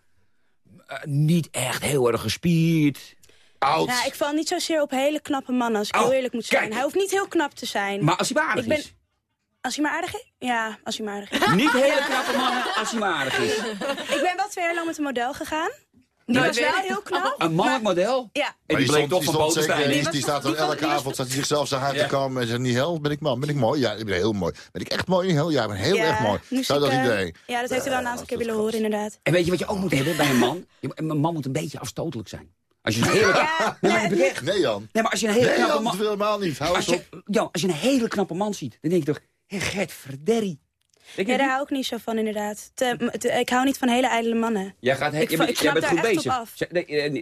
eh, niet echt heel erg gespierd. Oud. Nou, ik val niet zozeer op hele knappe mannen, als ik Oh, heel eerlijk moet zijn. kijk. Hij hoeft niet heel knap te zijn. Maar als hij maar aardig Ik ben- is. Als hij maar aardig is? Ja, als hij maar aardig is. Niet hele knappe mannen als hij maar aardig is. ik ben wel twee jaar lang met een model gegaan. Die was wel heel knap. Een mannelijk model. Ja. En Maar die bleek toch van Botenstein. zeker- Die staat dan elke avond staat hij zichzelf zijn haar Ja. te komen en zegt niet hel, ben ik man, ben ik mooi? Ja, ik ben heel mooi. Ben ik echt mooi? Heel, ja, ik ben heel ja, erg mooi. Zou dat eh, idee? Ja, dat heeft hij wel een aantal keer willen horen, inderdaad. En weet je wat je ook moet hebben bij een man? Je- Een man moet een beetje afstotelijk zijn. Als je een hele... Ja, Nee, maar ik. Nee, Jan. Nee, maar als je een hele Nee, knappe man... helemaal niet. Hou Als eens op. je, Jan, als je een hele knappe man ziet, dan denk je toch... Hé, Gert Verderrie. Je Ja, daar hou ik niet zo van, inderdaad. Te- te- ik hou niet van hele ijdele mannen. Jij gaat he- Ik bent- ik jij bent goed op bezig. nee, eh,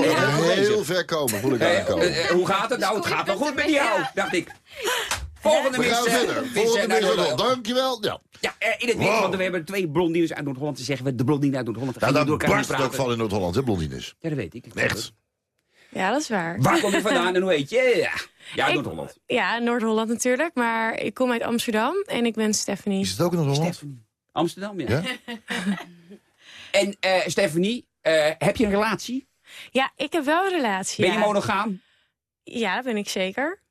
bent heel, heel ver komen, voel ik Eh, aankomen. eh, eh, hoe gaat het? Nou, het gaat wel goed met jou, dacht ik. Volgende We mis. gaan verder. mis, Volgende mis. Noord-Holland. Dankjewel. Ja. Ja, eh, in het Wow. want we hebben twee blondines uit Noord-Holland. Te zeggen we de blondine uit Noord-Holland. Daar door elkaar barst het ook van in Noord-Holland, hè, blondines. Ja, dat weet ik. Echt. Ja, dat is waar. Waar kom je vandaan en hoe heet je? Ja, ja Noord-Holland. Ja, Noord-Holland natuurlijk. Maar ik kom uit Amsterdam en ik ben Stephanie. Is het ook in Noord-Holland? Stephanie. Amsterdam, ja. Ja? En eh, Stephanie, eh, heb je een relatie? Ja, ik heb wel een relatie. Ben je ja. monogaam? Ja, dat ben ik zeker.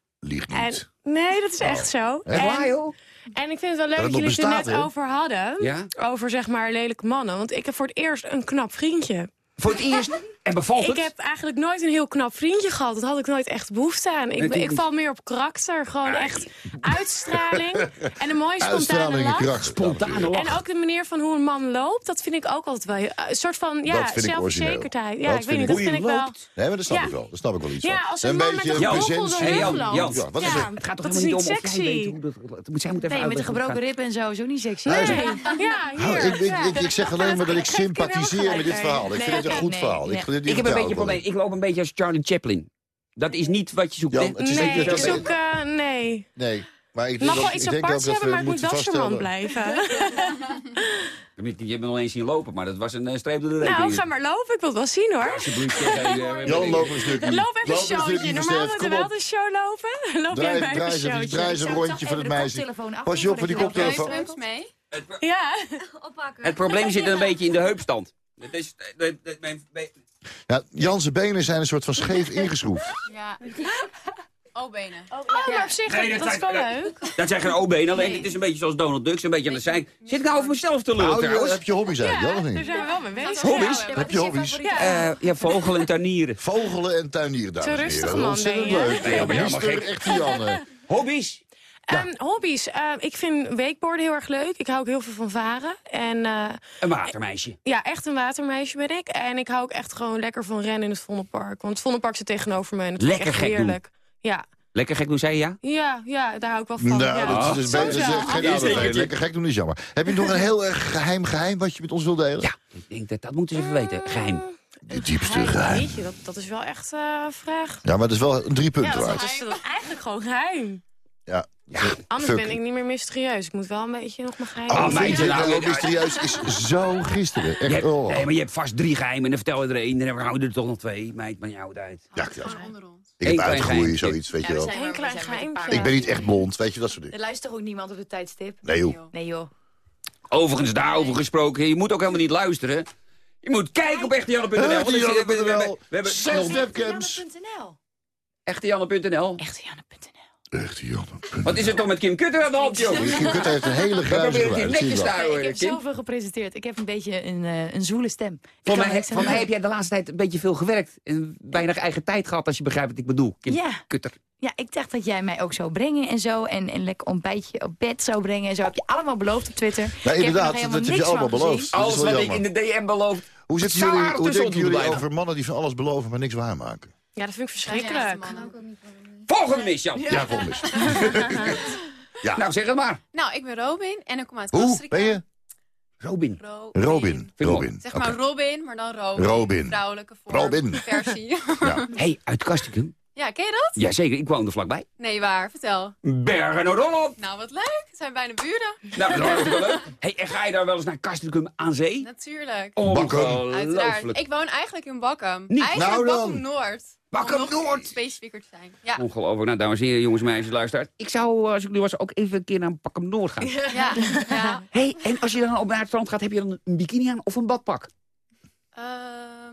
En, niet. nee, dat is echt zo. Echt En- waar, joh? En ik vind het wel leuk Dat jullie het er net over hadden. Ja? Over zeg maar lelijke mannen. Want ik heb voor het eerst een knap vriendje. Voor het eerst. En bevalt het? Ik heb eigenlijk nooit een heel knap vriendje gehad. Dat had ik nooit echt behoefte aan. Ik, Nee, ik val meer op karakter. Gewoon echt uitstraling. En een mooie spontane Uitstraling en lach. kracht. Spontane lach. En ook de manier van hoe een man loopt, dat vind ik ook altijd wel een soort van ja, zelfverzekerdheid. Ja, Dat ik vind weet niet, ik- dat vind ik wel. Nee, maar dat snap Ja. ik wel. Dat snap ik wel iets Ja, als een man met een Jan, vogel door hey, Jan, Jan. Ja, wat is Ja, het? Het gaat toch dat is helemaal niet sexy. weet hoe dat... dat moet, zij moet even Nee, met een gebroken rib en zo, is ook niet sexy. Ja, Nou, hier. ik, zeg alleen maar dat ik er sympathiseer met dit verhaal. Ik vind het een goed verhaal. Ik. Ik heb een beetje probleem. Ik loop een beetje als Charlie Chaplin. Dat is niet wat je zoekt, Jan, hè? het is Nee, niet ik zoek... eh, nee. Nee, maar ik mag wel iets ik aparts dat hebben, maar het moet wel vaststellen- blijven. Je hebt me nog eens zien lopen, maar dat was een eh, streep door de Nou, rekening. ga maar lopen. Ik wil het wel zien, hoor. Alsjeblieft, Jan, loop een stukje. Loop even een showtje. Normaal moeten kom we op. altijd een show lopen. Loop jij draai, een even- showtje. draai een rondje voor het meisje. Pas je op voor die koptelefoon. mee? Ja. Het probleem zit een beetje in de heupstand. Het is, de- de- mijn- mijn- Ja, Jan's benen zijn een soort van scheef ingeschroefd. Ja. Oh, benen. Oh, maar op zich, Nee, dat, dat is wel leuk. Dat zijn geen O-benen, alleen het is een beetje zoals Donald Duck, een beetje aan de zij. Zit ik nou over mezelf te lullen Nou, heb je hobby's eigenlijk, Ja, Jan, of daar niet? zijn we wel mee bezig. Hobby's? Ja. Heb je hobby's? Eh, ja, vogel en tuinieren. Vogelen en tuinieren, dames en rustige heren. man, Ontzettend ben je. leuk. Nee, Ja, maar gek. Echte Janne. Hobby's? Ehm, hobby's. Eh, ik vind wakeboarden heel erg leuk. Ik hou ook heel veel van varen. En eh, Een watermeisje. ja, echt een watermeisje ben ik. En ik hou ook echt gewoon lekker van rennen in het Vondelpark. Want het Vondelpark zit tegenover me en ik Lekker echt gek doen. heerlijk. Ja. Lekker gek, hoe zei je ja? Ja, ja, daar hou ik wel van. Nou, ja. dat is dus beter. Is echt geen. Lekker gek doen is jammer. Heb je nog een heel erg geheim geheim wat je met ons wil delen? Ja, ik denk dat dat moeten ze even weten. Geheim. De diepste Geheim, geheim. Weet je, dat, dat is wel echt eh vraag. Ja, maar dat is wel een drie Ja, punten dat waard. is, dat is eigenlijk gewoon geheim. Ja. Anders Fuck. ben ik niet meer mysterieus. Ik moet wel een beetje nog mijn geheim. Oh, Oh, vind meid, je nou, nou, mysterieus is zo gisteren. Je Echt, hebt, oh. nee, maar je hebt vast drie geheimen en dan vertel je er één. Dan houden we er toch nog twee. Meid, maar jou uit. Ja, ja. Ik Eén heb uitgegroeid, geheimtje. zoiets, weet je wel. Een klein geheimtje. Ik ben niet echt blond, weet je, dat soort dingen. Er luistert ook niemand op de tijdstip. Nee, joh. Nee joh. Overigens, daarover gesproken. Je moet ook helemaal niet luisteren. Je moet kijken op echtejanne.nl. zit- we- hebben Zes nog webcams. Echtejanne.nl echtejanne.nl. Echte Janne. Wat is er toch met Kim Kutter aan de hand, joh? Kim Kutter heeft een hele gruizige geluid, netjes te houden, Ik heb Kim. zoveel gepresenteerd. Ik heb een beetje een, eh, een zoele stem. Ik Voor mij, voor heb jij de laatste tijd een beetje veel gewerkt. En weinig eigen tijd gehad, als je begrijpt wat ik bedoel. Kim Ja. Kutter. Ja, ik dacht dat jij mij ook zou brengen en zo. En een lekker ontbijtje op bed zou brengen en zo. Heb je allemaal beloofd op Twitter. Ik heb er nog inderdaad, dat heb je allemaal beloofd. Alles wat ik jammer. in de DM beloof. Hoe, zitten zou jullie, hoe denken jullie over mannen die van alles beloven, maar niks waarmaken? Ja, dat vind ik verschrikkelijk. Volgende mis, Jan. Ja, volgens Ja. Nou, zeg het maar. Nou, ik ben Robin en ik kom uit Hoe Costa ben je? Robin. Ro- Robin. Robin. Zeg maar. Robin, maar dan Robin. Robin. Vrouwelijke vorm. Robin. Versie. Ja. hey, uit Kastikum. Ja, ken je dat? Jazeker, ik woon er vlakbij. Nee, waar? Vertel. Bergen Noord-Holland. Nou, wat leuk. Het zijn bijna buren. Nou, dat is hartstikke leuk. Hey, en ga je daar wel eens naar Castricum aan zee? Natuurlijk. Ongelooflijk. Uiteraard. Ik woon eigenlijk in Bakkum. Niet? Eigenlijk Nou. Bakkum Noord. Om nog Noord. Specifieker te zijn. Ja. Ongelooflijk. Nou, dames en heren, jongens, meisjes, luisteraars. Ik zou, eh, als ik nu was, ook even een keer naar Pakkum Noord gaan. Ja. ja. hey, en als je dan op naar het strand gaat, heb je dan een bikini aan of een badpak? Ehm,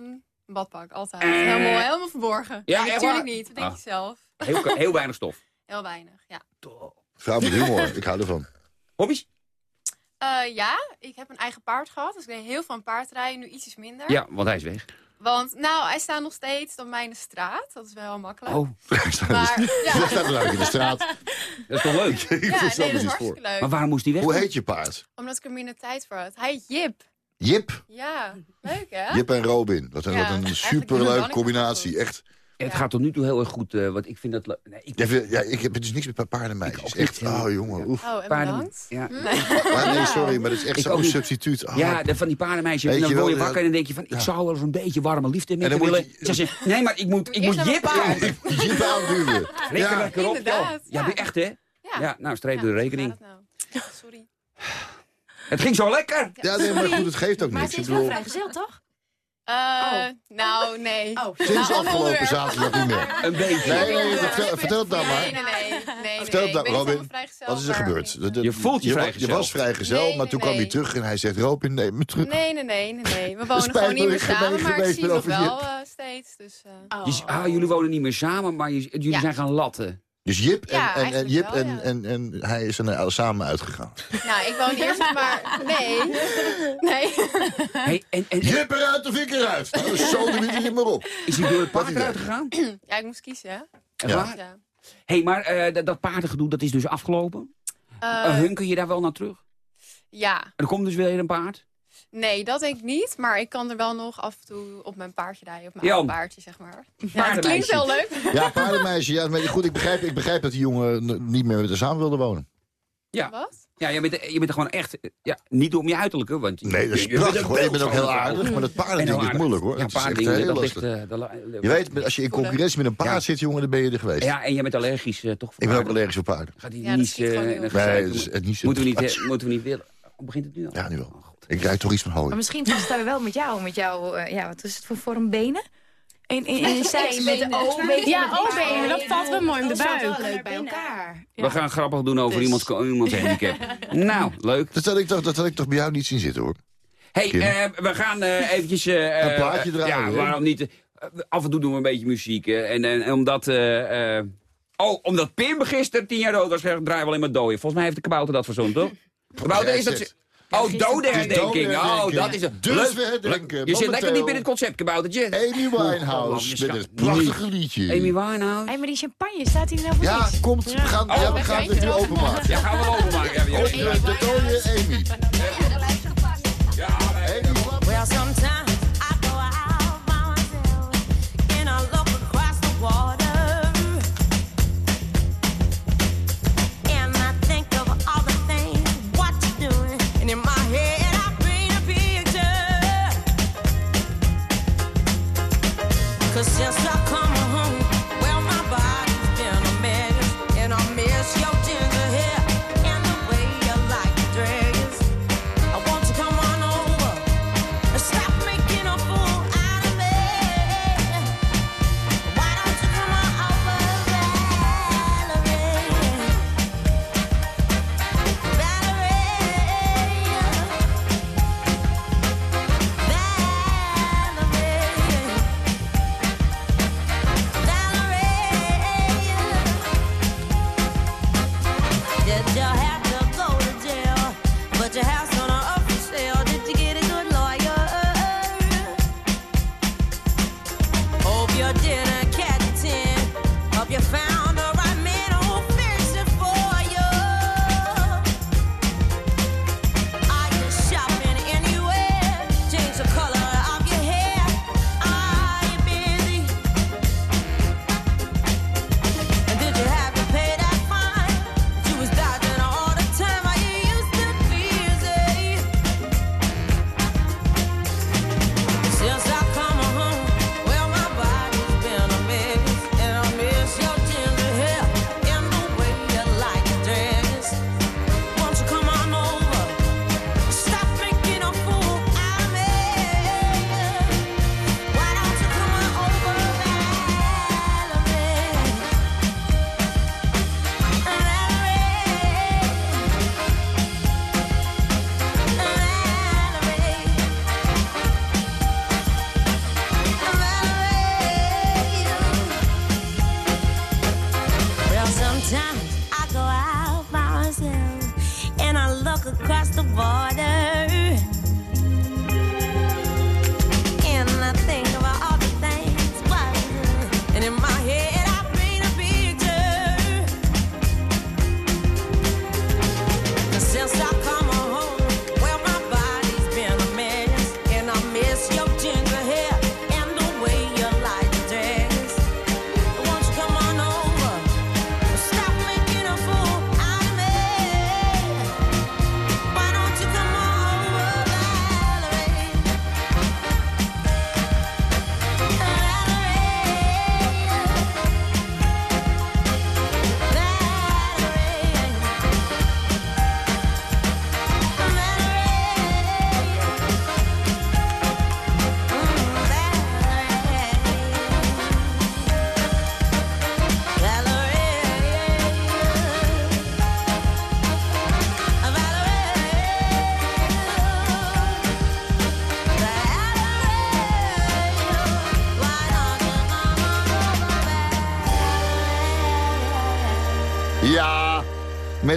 een badpak, altijd. Eh. Helemaal, helemaal verborgen. Ja, natuurlijk niet. Dat denk Ah. je zelf. Heel, heel weinig stof. Heel weinig, ja. Vrouw met humor, ik hou ervan. Hobby's? Eh, ja, ik heb een eigen paard gehad. Dus ik deed heel veel aan paardrijden. Nu ietsjes minder. Ja, want hij is weg. Want, nou, hij staat nog steeds op mijn straat. Dat is wel heel makkelijk. Oh. Hij staat, Maar, ja. hij staat er in de straat. Dat is toch leuk? Ik Ja, nee, verstel dat is voor. leuk. Maar waarom moest hij weg? Hoe heet je paard? Omdat ik er minder tijd voor had. Hij heet Jip. Jip. Ja, leuk hè? Jip en Robin. Wat een, Ja, wat een superleuke combinatie. Echt. Het gaat tot nu toe heel erg goed, eh, want ik vind dat... Nee, ik, Ja, vind- ja, ik heb dus niks met paardenmeisjes. Echt, oh jongen. Oef. Oh, en Paarden- bedankt. Ja. Maar nee, sorry, maar dat is echt zo'n substituut. Oh. Ja, de, van die paardenmeisjes. En dan word je wakker en dan denk je van... Ik zou wel eens een beetje warme liefde met willen. je- Zeg je, nee, maar ik moet, ik moet Jip aanduwen. Flikker Ja. lekker op, joh. Inderdaad, Ja, echt, hè? Ja. Ja, nou, streep door de rekening. het nou? Sorry. Het ging zo lekker. Ja, nee, maar goed, het geeft ook Maar niks. ze Ik is wel vrijgezel, toch? Eh, Nou, nee. Oh. sinds Nou, afgelopen zaterdag niet meer. Een beetje. Nee, nee, vertel, vertel het nou Nee, maar. nee, nee. nee, Vertel nee. het niet Robin. Wat is er gebeurd? De- de- Je voelt je vrijgezel. Je was vrijgezel, Nee, maar toen nee, kwam hij terug en hij zegt... Robin, neem me terug. Nee, nee, nee, nee, nee. We wonen spijt gewoon niet meer samen, maar ik zie nog wel eh, steeds. Dus, eh. Dus, ah, jullie wonen niet meer samen, maar je- jullie Ja. zijn gaan latten. Dus Jip en, Ja, en, en, Jip wel, en, ja. en, en hij is er nou samen uitgegaan. Nou, ik woon eerst maar... Nee. Nee. Hey, en, en, Jip eruit of ik eruit? Nou, zo de je maar op. is hij door het paard dat? uitgegaan? Ja, ik moest kiezen, hè? Ja. hey, maar eh, dat, paardengedoe, dat is dus afgelopen? Eh, Uh, hunker je daar wel naar terug? ja. Er komt dus weer een paard? Nee, dat denk ik niet. Maar ik kan er wel nog af en toe op mijn paardje rijden. Op mijn Jan. oude paardje, zeg maar. Ja, het Paardenmeisje. klinkt wel leuk. Ja, paardenmeisje. Ja, maar goed, ik begrijp, ik begrijp dat die jongen niet meer met haar samen wilde wonen. Ja. Wat? Ja, je bent, je bent er gewoon echt... Ja, niet om je uiterlijke, want... je- Nee, dat is je- je bent prachtig hoor. Je bent ook heel aardig, maar dat En paardending heel is moeilijk hoor. Ja, Het is echt paardendingen, heel dat ligt... eh, dat la- Je weet, als je in concurrentie met een paard Ja. zit, jongen, dan ben je er geweest. Ja, en jij bent allergisch eh, toch voor Ik ben ook allergisch op paarden. Gaat die Ja, niet... eh, ga Nee, dat is het niet zo. Moeten we niet, moeten we niet willen... Oh, begint het nu al? Ja, nu wel. Oh. Ik rijd toch iets van Maar hooi. misschien past het wel met jou, met jouw, eh, ja, wat is het voor vorm benen? In, in, in, zij met de benen. O-benen. Ja, O-benen, dat valt wel mooi in de Dat staat buik. wel leuk bij elkaar. We gaan grappig doen over Dus. iemands, iemands handicap. nou, leuk. Dat had ik toch, dat had ik toch bij jou niet zien zitten hoor. hey, eh, we gaan eh, eventjes... eh, Een plaatje draaien, Ja, waarom niet? Af en toe doen we een beetje muziek. en, en, en omdat... eh, eh, oh, omdat Pim gisteren tien jaar dood was, draaien we alleen maar dooien. Volgens mij heeft de kabouter dat verzonnen, toch? Kabouter is dat... Oh, dodenherdenking. Oh, dat is het. Dus Leuk. we herdenken Je zit lekker diep in het concept, kaboutertje. Amy Winehouse met het prachtige liedje. Amy Winehouse. Hé, maar die champagne, staat hier nou voor Ja, komt. We gaan, Oh, ja, we een gaan het nu openmaken. Ja, gaan we openmaken. Ja, Oh, de, de dode. Amy,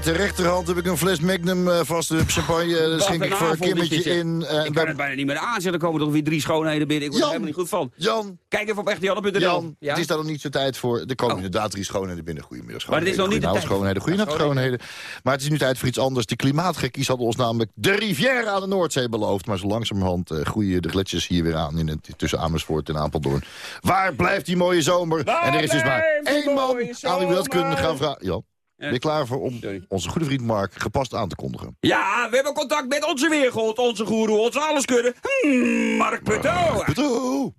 de rechterhand heb ik een fles Magnum eh, vaste champagne. eh, Dat schenk ik voor een kimmetje in. eh, ik bij- kan het bijna niet meer aanzetten. Er komen toch weer drie schoonheden binnen. Ik word er helemaal niet goed van. Jan, Kijk even op echtejanne.nl. Jan, Ja? het is daar nog niet zo tijd voor. Er komen inderdaad drie schoonheden binnen. Goedemiddag Maar het is nog niet de tijd. schoonheden. Schoonheden. Maar het is nu tijd voor iets anders. De klimaatgekkies hadden ons namelijk de Riviera aan de Noordzee beloofd. Maar zo langzamerhand eh, groeien de gletsjers hier weer aan in het, tussen Amersfoort en Apeldoorn. Waar blijft die mooie zomer? en er is dus maar één man aan wie we dat kunnen gaan vragen. Jan, ben je klaar voor om onze goede vriend Mark gepast aan te kondigen? Ja, we hebben contact met onze weergod, onze goeroe, onze alleskunde. Hmm, Mark Putto. Putto!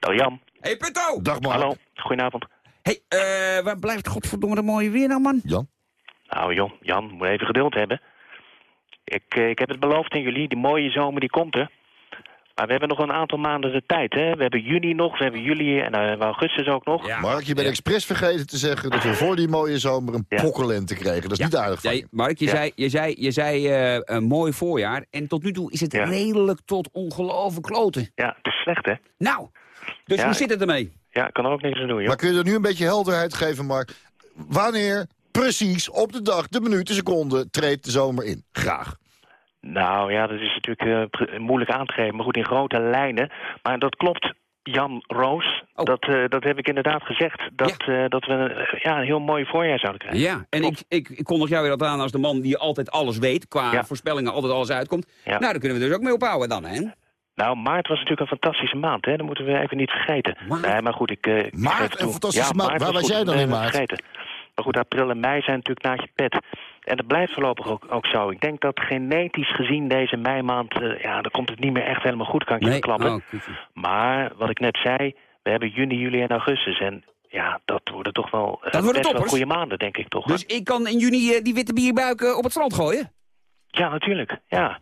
Oh, Jan. Hey Putto. Dag Mark. Hallo, goedenavond. Hey, eh, waar blijft godverdomme de mooie weer nou, man? Jan? Nou, Jon, Jan, moet even geduld hebben. Ik, eh, ik heb het beloofd aan jullie, die mooie zomer die komt er. Maar we hebben nog een aantal maanden de tijd, hè. We hebben juni nog, we hebben juli en eh, augustus ook nog. Mark, je bent expres vergeten te zeggen dat we voor die mooie zomer een pokkerlente kregen. Dat is niet aardig van Ja, je. Mark, je Ja. zei, je zei, je zei eh, een mooi voorjaar. En tot nu toe is het redelijk tot ongelooflijk kloten. Ja, het is slecht, hè? Nou, dus Ja, hoe zit het ermee? Ja, ik kan er ook niks aan doen, joh. Maar kun je er nu een beetje helderheid geven, Mark? Wanneer precies op de dag, de minuut, de seconde treedt de zomer in? Graag. Nou ja, dat is natuurlijk eh, moeilijk aan te geven, maar goed, in grote lijnen. Maar dat klopt, Jan Roos. Oh. Dat, eh, dat heb ik inderdaad gezegd. Dat, eh, dat we een, ja, een heel mooi voorjaar zouden krijgen. Ja, en ik, ik, ik kondig jou weer dat aan als de man die altijd alles weet. Qua voorspellingen altijd alles uitkomt. Ja. Nou, daar kunnen we dus ook mee ophouden dan, hè? Nou, maart was natuurlijk een fantastische maand, hè? Dat moeten we even niet vergeten. Nee, maar goed, ik... eh, ik Maart, een fantastische ja, maand. maart Waar was was jij dan in maart? Vergeten. Maar goed, april en mei zijn natuurlijk naast je pet. En dat blijft voorlopig ook, ook zo. Ik denk dat genetisch gezien deze meimaand... eh, ja, dan komt het niet meer echt helemaal goed, kan ik je Nee? verklappen. Oh, kutje. Maar, wat ik net zei, we hebben juni, juli en augustus. En ja, dat worden toch wel, eh, Dat worden best wel goede maanden, denk ik toch. Dus ik kan in juni eh, die witte bierbuiken op het strand gooien? Ja, natuurlijk. Ja.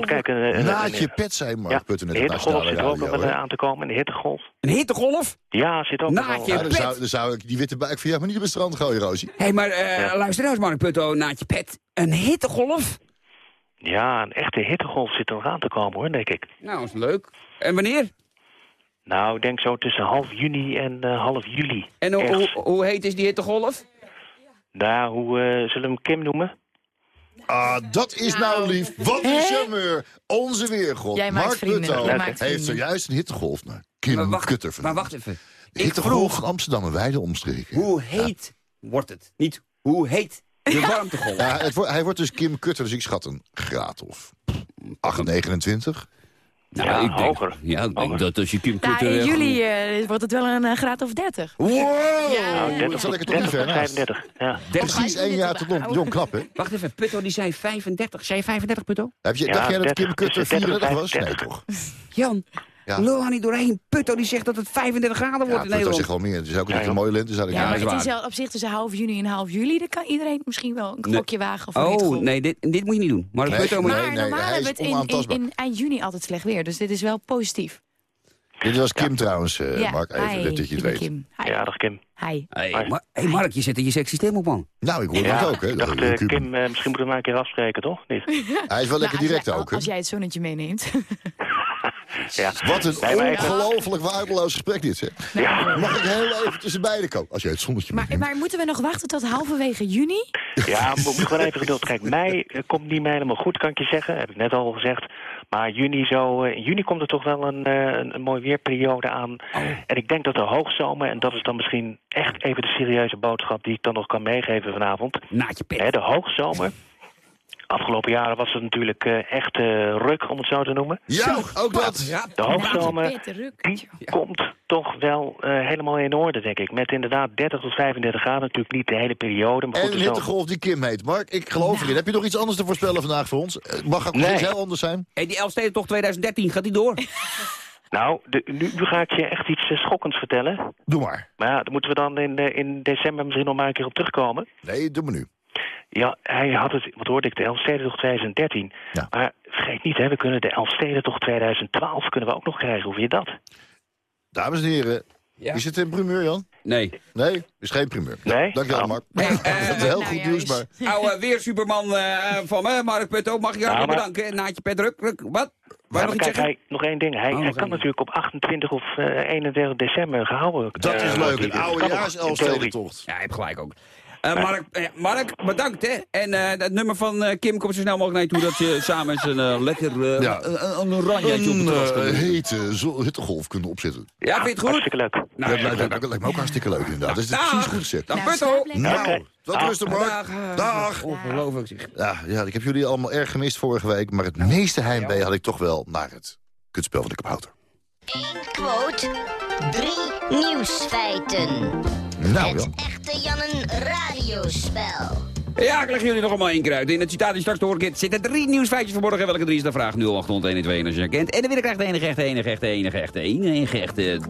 Kijk, een, een, Naadje een- pet, zei Mark ja, Putten de net hittegolf zit er ook nog eh, aan te komen. De hittegolf. Een hittegolf? Ja, zit ook nog Naadje. Ja, dan, zou, dan zou ik die witte buik van jou maar niet op het strand gooien, Rosie. Hé, hey, maar eh, luister nou eens, Mark Putto, naadje pet. Een hittegolf? Ja, een echte hittegolf zit er nog aan te komen, hoor, denk ik. Nou, is leuk. En wanneer? Nou, ik denk zo tussen half juni en eh, half juli. En hoe, Ergens. hoe, heet is die hittegolf? Nou, hoe eh, zullen we hem Kim noemen? Ah, dat is nou lief. Wat een charmeur. Onze weergod. Jij maakt Mark vrienden, Putto jij maakt heeft vrienden. zojuist een hittegolf naar Kim wacht, Kutter maar vernoemd. wacht even. De hittegolf van Amsterdam en wijde omstreken. Hoe heet wordt het? Niet hoe heet de warmtegolf? Ja, het wordt- hij wordt dus Kim Kutter, dus ik schat een graad of 8,29. Nou, Ja, ik denk, hoger. Ja, ik denk dat als je Kim Nou, Kutter... in juli eh, wordt het wel een eh, graad of 30. Wow! Nou, dat 30 zal ik het toch niet 30 ver tot naast. 35. Ja. Precies één jaar te long. Jong, knap, hè? Wacht even, Putto die zei 35. Zei je 35, Putto? Heb je, Ja, dacht jij dat 30, Kim Kutter tussen 30 en 34 was? Nee, 35. toch? Jan, Ja. lul aan niet doorheen. Putto die zegt dat het 35 graden Ja, wordt in Nederland. zegt wel meer. Het is ook een mooie lente, zou ik Ja, Ja, maar dat is het is op zich tussen half juni en half juli. Dan kan iedereen misschien wel een Nee. gokje wagen. Of Oh, nee, dit, dit moet je niet doen. Maar Nee, Putto moet... nee, Maar normaal hij is hebben we het in, in, in eind juni altijd slecht weer. Dus dit is wel positief. Dit was Kim trouwens, eh, ja, Mark. Even hi, dat je het weet. Kim. Hi. ja, dag Kim. Hi. Hey, hey Mark, je zet er je sexy stem op, man. Nou, ik hoor Ja, dat ook, hè? ik dacht, Dat- eh, Kim. Eh, misschien moeten we maar een keer afspreken, toch? Niet? Hij is wel Nou, lekker direct jij- ook, hè? Als jij het zonnetje meeneemt. Ja. Wat een Nee, maar even- ongelooflijk waardeloos gesprek dit? Ja. Mag ik heel even tussen beiden komen? Als jij het zonnetje maar, maar moeten we nog wachten tot halverwege juni? Ja, we moeten gewoon even geduld. Kijk, mei eh, komt niet meer helemaal goed, kan ik je zeggen. Heb ik net al gezegd. Maar juni zo, eh, in juni komt er toch wel een, eh, een, een mooie weerperiode aan. En ik denk dat de hoogzomer, en dat is dan misschien echt even de serieuze boodschap die ik dan nog kan meegeven vanavond. Naadje pet. Hè, de hoogzomer. Afgelopen jaren was het natuurlijk eh, echt eh, ruk, om het zo te noemen. Ja, ook dat. Ja, De hoogzomer, ruk. die komt toch wel eh, helemaal in orde, denk ik. Met inderdaad 30 tot 35 graden. Natuurlijk niet de hele periode, maar En goed, er zo- hittegolf die Kim heet. Mark, ik geloof erin. Heb je nog iets anders te voorspellen vandaag voor ons? Eh, Mag ook nog Nee. iets heel anders zijn? Hey, die Elfstedentocht 2013, gaat die door? Nou, de, nu, nu ga ik je echt iets eh, schokkends vertellen. Doe maar. Maar ja, daar moeten we dan in, eh, in december misschien nog maar een keer op terugkomen. Nee, doe maar nu. Ja, hij had het, wat hoorde ik, de Elfstedentocht 2013. Ja. Maar vergeet niet, hè, we kunnen de Elfstedentocht 2012 kunnen we ook nog krijgen. Hoe vind je dat? Dames en heren, Ja. is het een primeur, Jan? Nee. Nee, is geen primeur. Nee? Dankjewel, Oh. Mark. Dat is heel nou goed ja, nieuws, maar... Oude weersuperman eh, van me, Mark Putto. Mag ik jou maar- bedanken? Naadje pet, ruk, ruk. Wat? Maar nog kijk, zeggen? hij, nog één ding. Hij, Oh, kan natuurlijk op 28 of eh 31 december gehouden. Dat eh, is leuk, een Dat oude kan nog, jaars in theorie. Elfstedentocht. Ja, je hebt gelijk ook. Eh, Mark, eh, Mark, bedankt hè. En eh het nummer van eh, Kim komt zo snel mogelijk naar je toe dat je samen eens een eh, lekker eh, Ja. een, een op het terras kan eh, doen. hete zo- hittegolf kunnen opzetten. Ja, vind je het goed? Hartstikke leuk. Nou, dat, lijkt, me ook hartstikke leuk inderdaad. Dat is Dag. precies goed gezegd. Dag, Putto. Nou, wat rustig Mark. Dag. eh, Dag. Ongelooflijk zeg. Ja, ja, ik heb jullie allemaal erg gemist vorige week. Maar het meeste heimwee had ik toch wel naar het kutspel van de kabouter. Quote, drie nieuwsfeiten. Nou het ja. echte Jannen radiospel. Ja, ik leg jullie nog allemaal één keer uit. In het citaat die straks te horen kent, zitten drie nieuwsfeitjes verborgen. Welke drie is de vraag? 0800 als je kent. En de winnaar krijgt de enige echte, enige echte, enige echte, enige echte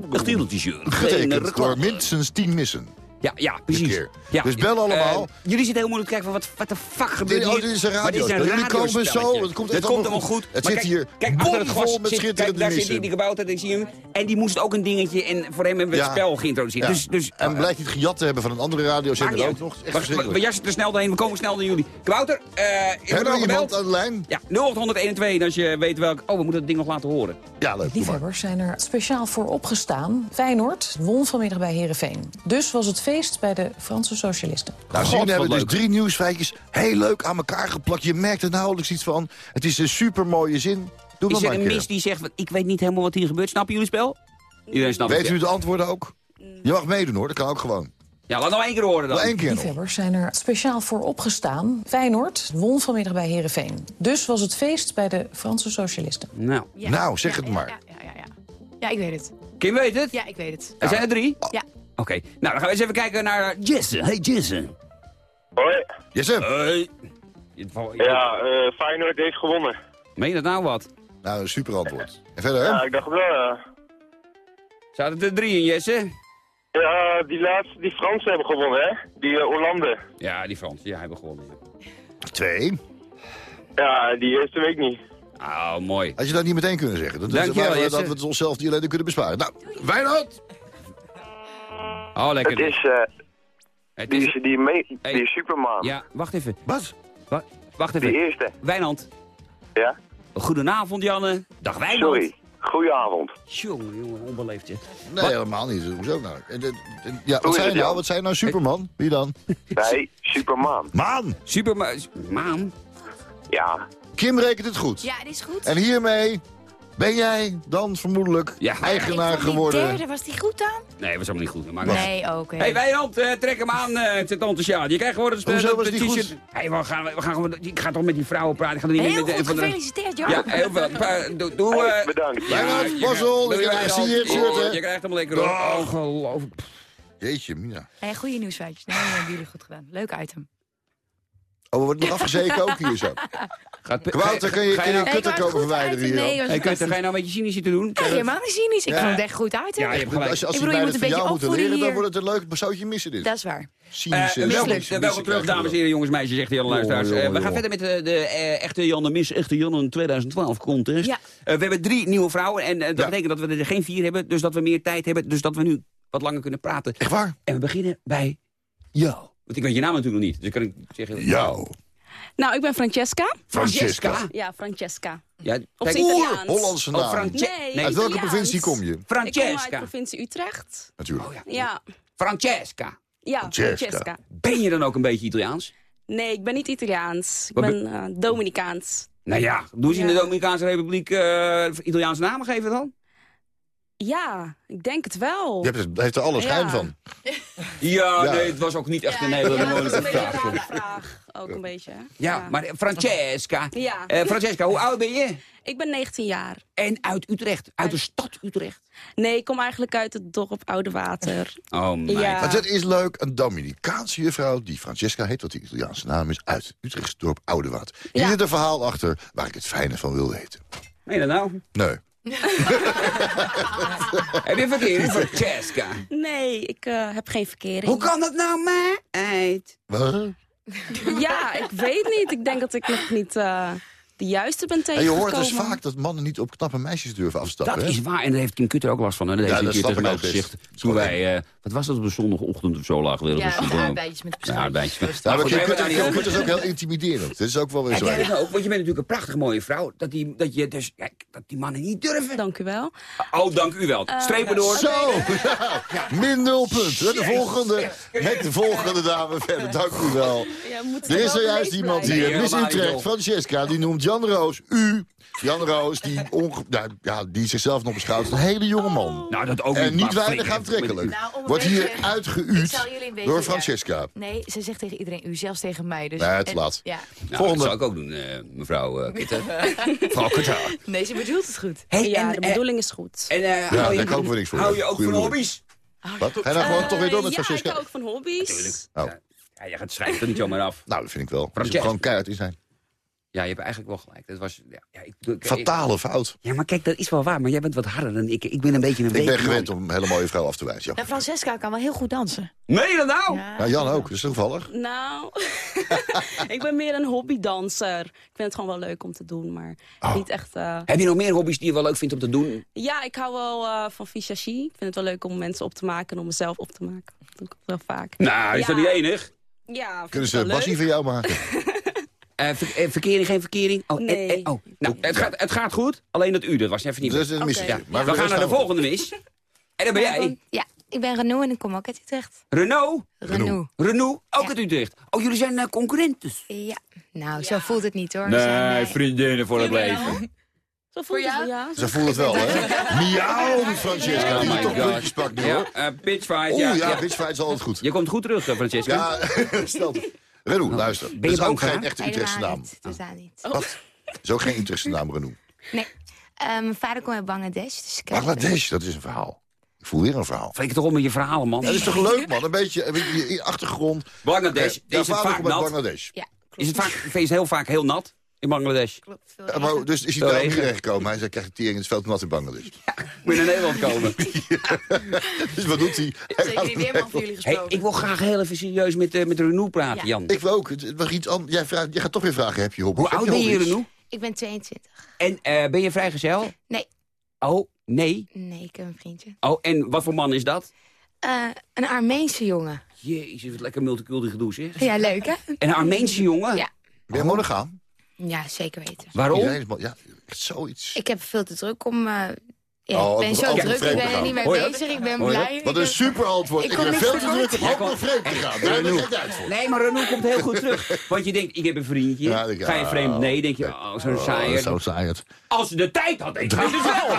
t-shirt. Getekend door minstens tien missen. Ja, ja, precies. Ja. Dus bel allemaal. Eh, jullie zitten heel moeilijk te kijken van wat, wat de fuck gebeurt Dit- oh, hier. dit is een Maar dit is een radiospel. Jullie komen zo, het komt Het komt allemaal goed. goed. Het Maar zit kijk, hier Kijk, achter het glas met zit, schitterende kijk, daar zit die, die kabouter, ik zie hem. En die moest ook een dingetje en voor hem hebben we het Ja. spel geïntroduceerd. Ja. Dus, dus, en blijkt hij het gejat te hebben van een andere radiozender ook niet nog. Echt we, jassen er snel doorheen, we komen snel naar jullie. Kabouter, eh is er Hebben we iemand aan de lijn? Ja, 0801 als je weet welk... Oh, we moeten het ding nog laten horen. Ja, leuk. Liefhebbers zijn er speciaal voor opgestaan. Feyenoord won vanmiddag bij Herenveen. Dus was het feest bij de Franse socialisten. Nou, God, zie je, wat hebben we dus leuk. drie nieuwsfeitjes heel leuk aan elkaar geplakt. Je merkt er nauwelijks iets van. Het is een super mooie zin. Doe Is er een mis die zegt, van, ik weet niet helemaal wat hier gebeurt. Snappen jullie het spel? Iedereen snapt Weet het. u de antwoorden ook? Je mag meedoen hoor, dat kan ook gewoon. Ja, laat nog één keer horen dan. Één keer nog. Liefhebbers zijn er speciaal voor opgestaan. Feyenoord won vanmiddag bij Herenveen. Dus was het feest bij de Franse socialisten. Nou, Ja. Nou, zeg Ja, het ja, maar. Ja, ja, ja, ja. ja, ik weet het. Kim weet het? Ja, ik weet het. Er zijn er drie? Ja. Oké, nou dan gaan we eens even kijken naar Jesse. Hey Jesse. Hoi. Jesse. Hey. Ja, eh Feyenoord heeft gewonnen. Meen je dat nou wat? Nou, een super antwoord. En verder? Ja, ik dacht het wel, ja. Zaten er drie in, Jesse? Ja, die laatste, die Fransen hebben gewonnen, hè? Die eh, Hollanden. Ja, die Fransen, ja, hebben gewonnen. ja. Twee. Ja, die eerste week niet. Oh, mooi. Had je dat niet meteen kunnen zeggen? Dat, Dankjewel, dat, Jesse. dat we het onszelf die ellende kunnen besparen. Nou, Wijnand! Oh, lekker. Het is, eh Het die, is- die, me, Hey. die Superman. Ja, wacht even. Wat? Wa- wacht even. Die eerste. Wijnand. Ja? Goedenavond, Janne. Dag Wijnand. Sorry. Goedenavond. Jongen, jongen, onbeleefd, hè. Nee, helemaal niet. Hoezo nou? En, en- en- ja, wat je het, nou? Wat zei je nou? Superman? Wie dan? Nee, Superman. Maan! Superman. Maan? Ja. Kim rekent het goed. Ja, dit is goed. En hiermee ben jij dan vermoedelijk Ja. eigenaar die geworden. derde, was die goed dan? Nee, was helemaal niet goed. Maar Nee, oké. Hey Wijnand, eh, trek hem aan, eh het zit enthousiast. Je krijgt gewoon het Hoezo het- was die goed? Hey, we gaan, we gaan gewoon, ik ga toch met die vrouwen praten. Ik ga er niet Heel met, goed, van de- gefeliciteerd, Jan. Ja, heel veel. Doe, doe, Hey, eh, bedankt. Wijnand, krijgt- ik zie je het shirt? Oh, Je krijgt hem lekker hoor. Dag. Ongelooflijk. Jeetje, Mina. Hey, goede nieuwsfeitjes. Nee, hebben jullie goed gedaan. Leuk item. Oh, we worden nog afgezeken ook hier zo. Gaat, Kwouter, kun je, ga kun je nou- kutter Nee, komen goed verwijderen hier? Nee, Hey, ga je nou een beetje cynisch zitten doen? Nee, helemaal niet cynisch. Ik Ja. vond het echt goed item. Ja, je hebt gelijk. Als, je- als Ik die bedoel, je moet een jou beetje moeten leren, dan opvoeden wordt het een leuk zoutje missen dit. Dat is waar. Eh, welkom, cynische eh, welkom terug, dames en heren, jongens, meisjes, zegt de Jan luisteraars. Eh, we gaan verder met de, de eh, echte Jan de Mis, echte Jan in 2012 contest. Ja. Eh, we hebben drie nieuwe vrouwen en eh, dat Ja. betekent dat we er geen vier hebben, dus dat we meer tijd hebben, dus dat we nu wat langer kunnen praten. Echt waar? En we beginnen bij jou. Want ik weet je naam natuurlijk nog niet, dus kan ik zeggen... Jou. Nou, ik ben Francesca. Francesca. Ja, Francesca. Ja, Op Italiaans. Hollandse Oh, naam. Nee, nee. Uit welke Italiaans. provincie kom je? Ik kom uit Francesca. provincie Utrecht. Natuurlijk. Ja, Francesca. ja Francesca. Francesca. Ben je dan ook een beetje Italiaans? Nee, ik ben niet Italiaans. Ik Wat ben eh, Dominicaans. Nou ja, doen ze in de Ja. Dominicaanse Republiek eh, Italiaanse namen geven dan? Ja, ik denk het wel. Je hebt heeft er alle schijn Ja. van. Ja, Ja. nee, het was ook niet echt een hele ja, dat is moeilijke een beetje een vraag. Ook een beetje. Ja, maar Francesca. Ja. Eh, Francesca, hoe oud ben je? Ik ben 19 jaar. En uit Utrecht, uit de stad Utrecht. Nee, ik kom eigenlijk uit het dorp Oude Water. Oh, my. Ja. Maar dat is leuk. Een Dominicaanse juffrouw die Francesca heet, wat die Italiaanse naam is, uit Utrechtsdorp Oudewaard. Hier Ja. zit een verhaal achter waar ik het fijne van wil weten. Meen je dat nou? Nee. Heb je verkeering, Francesca? Nee, ik eh, heb geen verkering. Hoe kan dat nou, meid? Wat? Ja, ik weet niet. Ik denk dat ik nog niet... eh, de juiste ben En je hoort dus vaak dat mannen niet op knappe meisjes durven afstappen. Dat hè? is waar, en daar heeft Kim Kutter ook last van. En dat Ja, heeft hij dat tegen gezegd. Toen wij, eh, wat was dat op een zondagochtend of zo lagen we Ja, aardbeidjes met Ja, aardbeidjes. Ja, Maar maar daar Kim niet Kutter is over. ook heel intimiderend. Dat is ook wel weer Ja, zo. bent ook, want je bent natuurlijk een prachtig mooie vrouw. Dat die, dat je dus, ja, dat die mannen niet durven. Dank u wel. Oh, dank u wel. Eh, Strepen door. Zo, ja. min nul punt. De volgende, met de volgende dame verder. Dank u wel. Ja, Er is zojuist iemand hier, Miss Utrecht. Francesca, die noemt Jan Roos, u. Jan Roos, die, onge- nou, ja, die zichzelf nog beschouwt als een hele jonge man. Nou, dat ook En niet, weinig aantrekkelijk. Nou, Wordt hier beetje- uitgeuut door ja. Francesca. Nee, ze zegt tegen iedereen u, zelfs tegen mij. Dus, Nee, het laat. Ja. Nou, dat Volgende. zou ik ook doen, eh, mevrouw eh Kutter. Mevrouw Kutter. Nee, ze bedoelt het goed. Hey, ja, en, de bedoeling is goed. En eh, Ja, hou, je, daar kopen we niks voor. hou je ook van hobby's? Wat? Ga je nou gewoon toch weer door met ja, ik Francesca? hou ook van hobby's. Oh. Ja, je gaat schrijven er niet zomaar af. Nou, dat vind ik wel. Francesca. moet gewoon keihard in zijn. Ja, je hebt eigenlijk wel gelijk. Dat was, ja, ja, ik, ik- Fatale fout. Ja, maar kijk, dat is wel waar. Maar jij bent wat harder dan ik. Ik ben een beetje een Ik ben gewend om een hele mooie vrouw af te wijzen. Ja. En Francesca kan wel heel goed dansen. Je dat nou? Nou, Jan ook, dat is toevallig. Nou, ik ben meer een hobbydanser. Ik vind het gewoon wel leuk om te doen, maar Oh. niet echt... eh, Heb je nog meer hobby's die je wel leuk vindt om te doen? Ja, ik hou wel eh, van visagie. Ik vind het wel leuk om mensen op te maken en om mezelf op te maken. Dat doe ik wel vaak. Nou, is Ja. dat niet enig? Ja, Kunnen ze een bassie leuk. van jou maken? Eh, ver- eh, verkering, geen verkering? Oh, Nee. eh, eh, oh. Nou, het gaat, het gaat goed. Alleen dat u, dat was even niet Dat is een. Ja. Maar we gaan naar de volgende mis. En dan ben jij. Ja, ik ben Renaud en ik kom ook uit Utrecht. Renault. Renaud. Renault, ook uit Utrecht. Oh, jullie zijn uh, concurrenten. Ja, nou, zo voelt het niet hoor. We zijn, Nee, eh, vriendinnen voor het leven. Zo voelt het wel, ja. Ze voelen het wel, hè? Miauw, die Francesca. Die Oh my toch puntjes pakt nu, Ja, hoor. eh, bitchfight. Oeh, ja, ja, ja. bitchfight is altijd goed. Je komt goed terug, Francesca. Ja, stel het. Renaud, luister. Ben Dat is ook geen echte Utrechtse naam. niet. Totaal niet. Wat? Dat is ook geen Utrechtse naam, Renaud. Nee. Eh, mijn vader komt uit Bangladesh. Dus ik, eh, Bangladesh, dat is een verhaal. Ik voel weer een verhaal. Flik toch op met je verhalen, man. Dat is toch leuk, man? Een beetje, een beetje achtergrond. Bangladesh. Eh, Jouw is het vaak komt uit nat? Bangladesh. Ja, Is het vaak, vind je het heel vaak heel nat in Bangladesh? Ja, maar dus is hij daar hierheen gekomen. Hij zei, krijg je tering in het veld nat in Bangladesh. Moet je naar Nederland komen? Dus wat doet hij? Zeker voor jullie Hey, gesproken. ik wil graag heel even serieus met, eh, met Renault praten, Jan. Ik wil ook. Het- mag iets anders. Jij, vraagt, jij gaat toch weer vragen, heb je hobby's? Hoe oud ben je? Renault? ik ben 22. En eh, ben je vrijgezel? Nee. Oh, nee. Nee, ik heb een vriendje. Oh, en wat voor man is dat? Eh, een Armeense jongen. Jezus, wat lekker multicultureel gedoe, zeg. Ja, leuk hè? En een Armeense jongen? Ja. Ben je monogaam? Ja, zeker weten. Waarom? Ja, echt zoiets. Ik heb veel te druk om... ja, Oh, ik ben zo druk, ik ben er niet mee bezig. Ik ben blij. Wat een super antwoord. Ik Ik, kom ben niet veel goed te druk om ook nog vreemd te gaan. Daar ben ik echt uit voor. Nee, maar Renault komt heel goed terug. Want je denkt, ik heb een vriendje. Ja, ik- Ga je vreemd? Nee, denk je, oh, zo'n saaier. Zo saai het. Als ze de tijd had, denk ik het wel.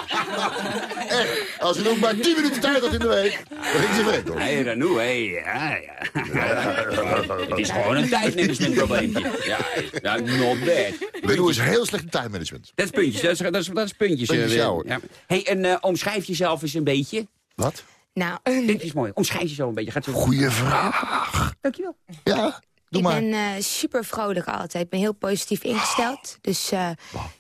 Echt, als je nog maar 10 minuten tijd had in de week, dan ging ze vreemd hoor. Hé, Renault, hé, ja, ja. Het is gewoon een tijdmanagementprobleempje. Ja, ja, not bad. Renault is heel slecht in time management. Dat is puntjes, dat is, dat is, dat is puntjes. Eh, ja. hey, en eh, omschrijf jezelf eens een beetje. Wat? Nou, Dit is mooi. Omschrijf jezelf een beetje. Gaat zo... Goeie vraag. Dankjewel. Ja, doe ik maar. ben eh, super vrolijk altijd. Ik ben heel positief ingesteld. Dus eh,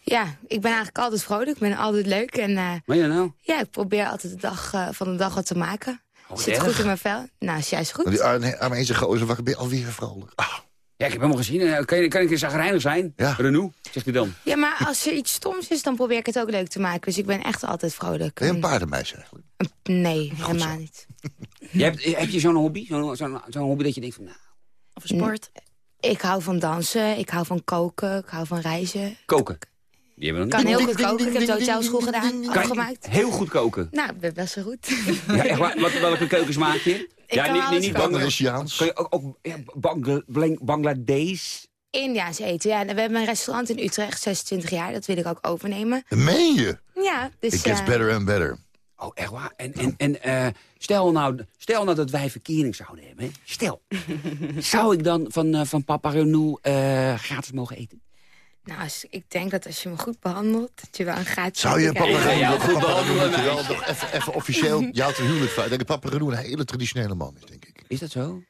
ja, ik ben eigenlijk altijd vrolijk. Ik ben altijd leuk. En eh, je dat nou? ja, ik probeer altijd de dag van de dag wat te maken. Oh, Zit erg. goed in mijn vel. Nou, is juist goed. Die Arne- Armeense gozer, wakker ben je alweer vrolijk. Ah, Ja, ik heb hem al gezien. Eh, Kan, kan ik eens zagrijnig zijn? Ja. Renault, zegt hij dan. Ja, maar als er iets stoms is, dan probeer ik het ook leuk te maken. Dus ik ben echt altijd vrolijk. ben je een paardenmeisje eigenlijk? Nee, helemaal niet. Je hebt, heb je zo'n hobby? Zo'n zo'n zo'n hobby dat je denkt van... Nou, Of sport. Ik hou van dansen, ik hou van koken, ik hou van reizen. koken. Die hebben Ik kan heel goed koken. Ik heb de hotelschool gedaan, afgemaakt. heel goed koken. Nou, ik ben best wel goed. Ja, echt waar? Wat, welke keukens maak je? ja, kan niet, niet, niet. Kan je ook, ook ja, Blang- Bangladesh? Indiaans eten, ja. We hebben een restaurant in Utrecht, 26 jaar. Dat wil ik ook overnemen. Meen je? Ja, dus... It gets eh, better and better. Oh, echt waar? En, en, en eh, stel, nou, stel nou dat wij verkering zouden hebben. Hè? Stel. Zou ik dan van, eh, van papa eh, gratis mogen eten? Nou, als- ik denk dat als je me goed behandelt, dat je wel een gratis Zou je papa krijgt. Ja, Renault goed behandelen, moet je wel nog even, even officieel jou te huwelijk vragen. Ik denk dat papa Renault een hele traditionele man is, denk ik. Is dat zo?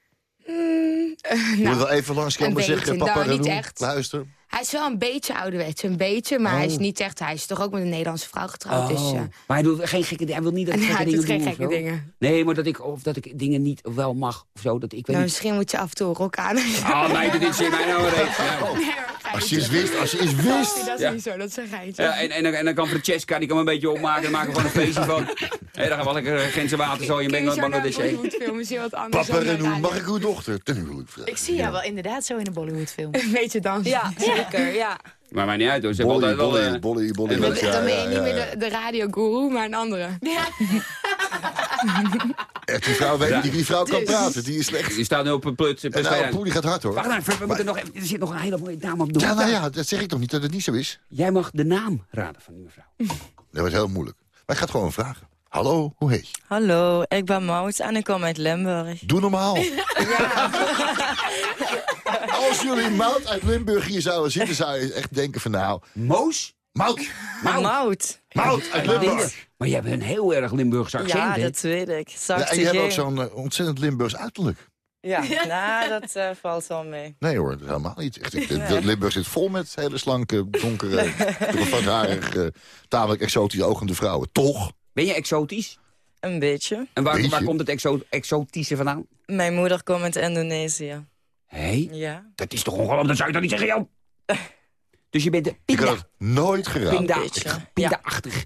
Mm, nou, wel even langskomen zeggen, papa Nou, luister. hij is wel een beetje ouderwets, een beetje, maar hij is Oh. niet echt... Hij is toch ook met een Nederlandse vrouw getrouwd, dus... Oh. Maar hij doet geen gekke dingen. Hij wil niet dat ik gekke hij dingen doet geen gekke zo. dingen. Nee, maar dat ik, of dat ik dingen niet wel mag of zo. Dat ik weet nou, niet. misschien moet je af en toe een rok aan. Oh, meid, dit zit mij nou reet. Ja. Als je eens wist, als je eens wist. Dat is Ja. niet zo, dat is een geintje. Ja, en, en, dan- en dan kan Francesca, die kan een beetje opmaken. Dan maken we gewoon een feestje van. Hé, dan gaan we lekker Gentse water zo in Bangla- Bangladesh heen. Bollywoodfilm is heel wat anders. Papa Renou, een mag ik uw dochter ten huwelijk vragen? Ik zie jou wel inderdaad zo in een Bollywoodfilm. Een beetje dansen. Ja, zeker, ja. Maar mij niet uit hoor. Ze hebben Bolly, altijd wel... bolly, eh, bolly, bolly. en Dan wat- ja, dan ben je ja, niet ja, meer ja. de, de radioguru, maar een andere. Echt, die vrouw, weet, Ja. die, die vrouw kan Dus- praten, die is slecht. Die staat nu op een plut. En nou, die gaat hard hoor. Wacht even, we moeten nog even, er zit nog een hele mooie dame op de Ja, nou ja, dat zeg ik toch niet dat het niet zo is. Jij mag de naam raden van die mevrouw. Dat wordt heel moeilijk. Maar ik ga het gewoon vragen. Hallo, hoe heet je? Hallo, ik ben Maud en ik kom uit Limburg. Doe normaal. Als jullie Mout uit Limburg hier zouden zitten, zou je echt denken van nou... Moos? Mout. Mout. Mout. Mout uit Limburg. Maar je hebt een heel erg Limburgs accent, Ja, dat weet ik. Ja, en je hebt ook zo'n eh, ontzettend Limburgs uiterlijk. Ja, nou, dat eh, valt wel mee. Nee hoor, dat is helemaal niet. Echt, ik- Limburg zit vol met hele slanke, donkere,vatharige, tamelijk exotische ogende vrouwen. Toch? Ben je exotisch? Een beetje. En waar, Beetje? waar komt het exo exotische vandaan? Mijn moeder komt uit Indonesië. Hé? Ja. Dat is toch ongelooflijk, dat zou je toch niet zeggen, Jan? Dus je bent de Ik had pinda, het nooit geraden. pinda, pinda-achtig.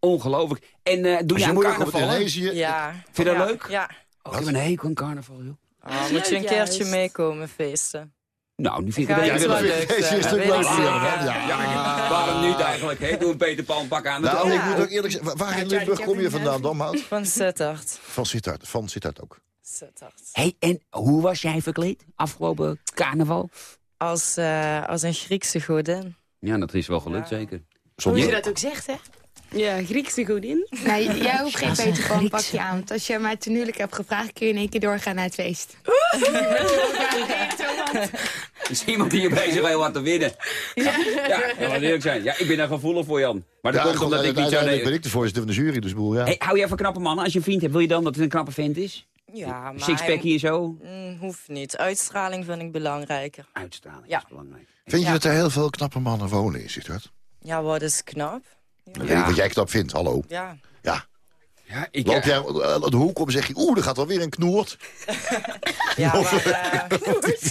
Ongelooflijk. En eh doe je je aan carnaval? Indonesië... Ja. Vind je dat Ja. leuk? Ja. Oh, ik heb een hekel aan carnaval, joh. Oh, moet je een keertje meekomen feesten. Nou, nu vind ik het je wel leuk. leuk Deze is leuker, zeker. ja. Ja, waarom niet eigenlijk? Doe een Peter Pan pak aan. Nou, Ja. ik moet ook eerlijk zeggen, waar in Limburg kom je vandaan dan, Mout? Van Sittard. Van Sittard, van Sittard ook. Sittard. Hey, en hoe was jij verkleed afgelopen carnaval? Als, eh, als een Griekse godin. Ja, dat is wel gelukt, zeker. Hoe je dat ook zegt, hè? Ja, Griekse godin. Nee, jij hoeft geen een Peter Pan Griekse. pakje aan. Want als je mij ten huwelijk hebt gevraagd, kun je in één keer doorgaan naar het feest. Is iemand die je bezig heel hard te winnen? Ja, dat moet eerlijk zijn. Ja, ik ben daar gevoelig voor, Jan. Maar dat Ja, komt omdat ik niet zo... ben ik de voorzitter van de jury, dus boel, ja. Hey, hou jij van knappe mannen? Als je een vriend hebt, wil je dan dat het een knappe vent is? Ja, maar... Sixpack hier zo? Mm, hoeft niet. Uitstraling vind ik belangrijker. Uitstraling Ja. is belangrijk. Vind je Ja. dat er heel veel knappe mannen wonen in Sittard? Ja, wat is knap? Dat weet ik wat jij knap vindt, hallo. Ja. Ja. Ja, ik... Loop jij eh, de hoek om en zeg je, oeh, er gaat alweer een knoert. Ja, maar... eh,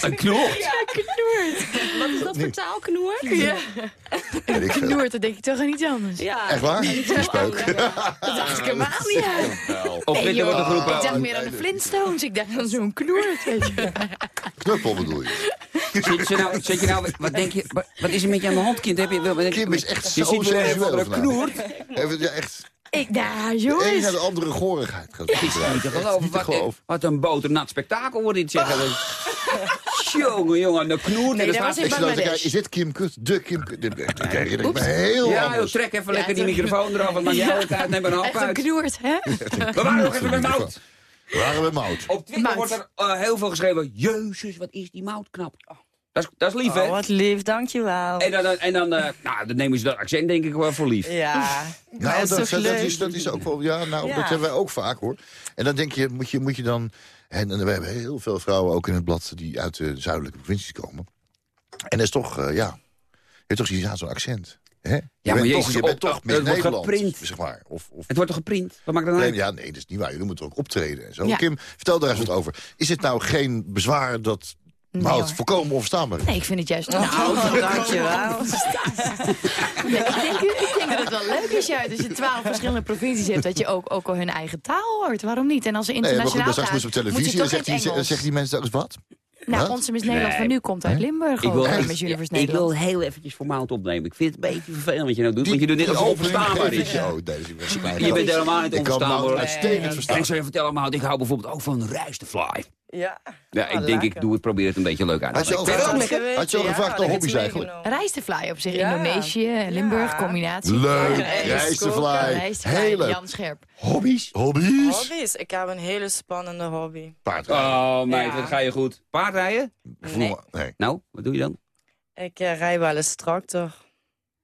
Een knoort? Ja, knoert. Wat is dat voor taal, knoert? Ja. Veel. Knoert, dat denk ik toch aan iets anders. ja. Echt waar? Een speuk. Dat dacht ik helemaal niet. Op Twitter wordt er Ik dacht meer aan de Flintstones. Ik dacht aan zo'n knoert, weet je. Knuppel bedoel je? Zit je nou, zit je nou, wat denk je, wat, is er met je aan de hand, kind? Heb je, wat denk je- Kim is echt je zo ziet een sensueel andere vandaag. knoert. Even, ja, echt, Ik, nou, de een jongens. naar de andere gorigheid Het is niet te geloven. Wat, wat een boternat spektakel wordt dit, zeggen. jongen, jongen, de knoert. Nee, dat was Ik is dit Kim Kut? De Kim Kut? Dit herinner ik me heel Ja, joh, trek even Ja, lekker die microfoon eraf. Want maakt niet uit, uit, knoert, hè? We waren nog even met Mout. We waren met Mout. Op Twitter wordt er eh, heel veel geschreven. Jezus, wat is die Mout knap. Dat is, dat is lief, oh, hè? wat lief, dankjewel. En dan, en dan, eh, nou, dan nemen ze dat accent denk ik wel voor lief. Ja, Nou, dat is dat, toch dat, leuk? is, dat is ook wel, ja, nou, Ja. dat hebben wij ook vaak hoor. En dan denk je, moet je, moet je dan, en, en we hebben heel veel vrouwen ook in het blad die uit de zuidelijke provincies komen. En dat is toch, eh, ja, je hebt toch zo'n accent. Hè? Je maar jezus, toch, je bent toch wordt Nederland, geprint. zeg maar. Of, of, Het wordt toch geprint? Wat maakt dat nou ja, nee, dat is niet waar. Jullie moeten ook optreden en zo. Ja. Kim, vertel daar eens wat over. Is het nou geen bezwaar dat Nee, Mout hoor. volkomen onverstaanbaar is? Nee, ik vind het juist... Oh, dankjewel. Nee, ik, denk, ik denk dat het wel leuk is juist als je twaalf verschillende provincies hebt... dat je ook, ook al hun eigen taal hoort. Waarom niet? En als ze Nee, maar goed, internationaal dan straks gaan, moet ze op televisie en toch zegt die, het Engels. zegt die mensen eens wat? Nou, Wat? onze Miss Nederland van nu komt uit Limburg. Ik wil, echt- ik wil heel eventjes voor Mout opnemen. Ik vind het een beetje vervelend wat je nou doet. want je doet dit als het onverstaanbaar ik is. je. Oh, dat is waarschijnlijk Je bent helemaal niet Ik kan onverstaanbaar. Mout hoor. uitstekend En verstaan. ik zou je vertellen, Mout, ik hou bijvoorbeeld ook van de Fly. Ja. Ja, ik denk, ik doe het, probeer het een beetje leuk uit te Had je al gevraagd- had je al gevraagd dat naar ik hobby's eigenlijk? Rijstefly op zich, Ja. Indonesië, Limburg, combinatie. Leuk, Heel leuk. Jan Scherp. Hobby's? Hobby's? Hobby's? Ik heb een hele spannende hobby. Paardrijden. Oh, meid, Ja. wat ga je goed. Paardrijden? Nee. Nou, wat doe je dan? Ik eh, rij wel eens tractor.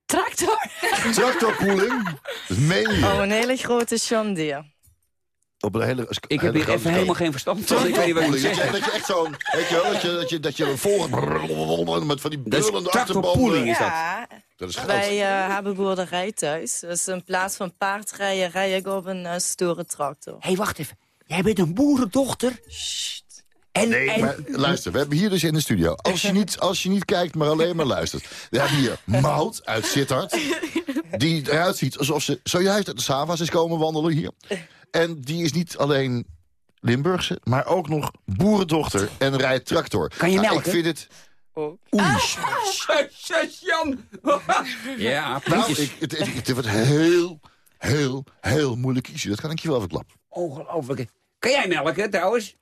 Tractor? Tractorkoeling? Dat meen je? Oh, een hele grote John Deere. Op een hele, Ik heb hier even helemaal geen verstand van. Ik weet niet wat ik Tractorkoeling. Dat je- zeggen. Dat je echt zo'n, weet je wel, dat je, dat je, dat je een volgende met van die brullende achterbanden. is dat? Is wij eh, hebben boerderij thuis. Dus in plaats van paardrijden rij ik op een eh, stoere tractor. Hé, hey, wacht even. Jij bent een boerendochter? nee, maar luister, we hebben hier dus in de studio... Als je, niet, als je niet kijkt, maar alleen maar luistert... We hebben hier Maud uit Sittard... die eruit ziet alsof ze zojuist uit de Sava's is komen wandelen hier. En die is niet alleen Limburgse, maar ook nog boerendochter en rijdt tractor. Kan je Nou, melken? Ik vind het... Oei. Zus, zus, Jan. ja, Nou, ik, het, het, het wordt heel, heel, heel moeilijk kiezen. Dat kan ik je wel verklappen. Ongelooflijk. Kan jij melken trouwens?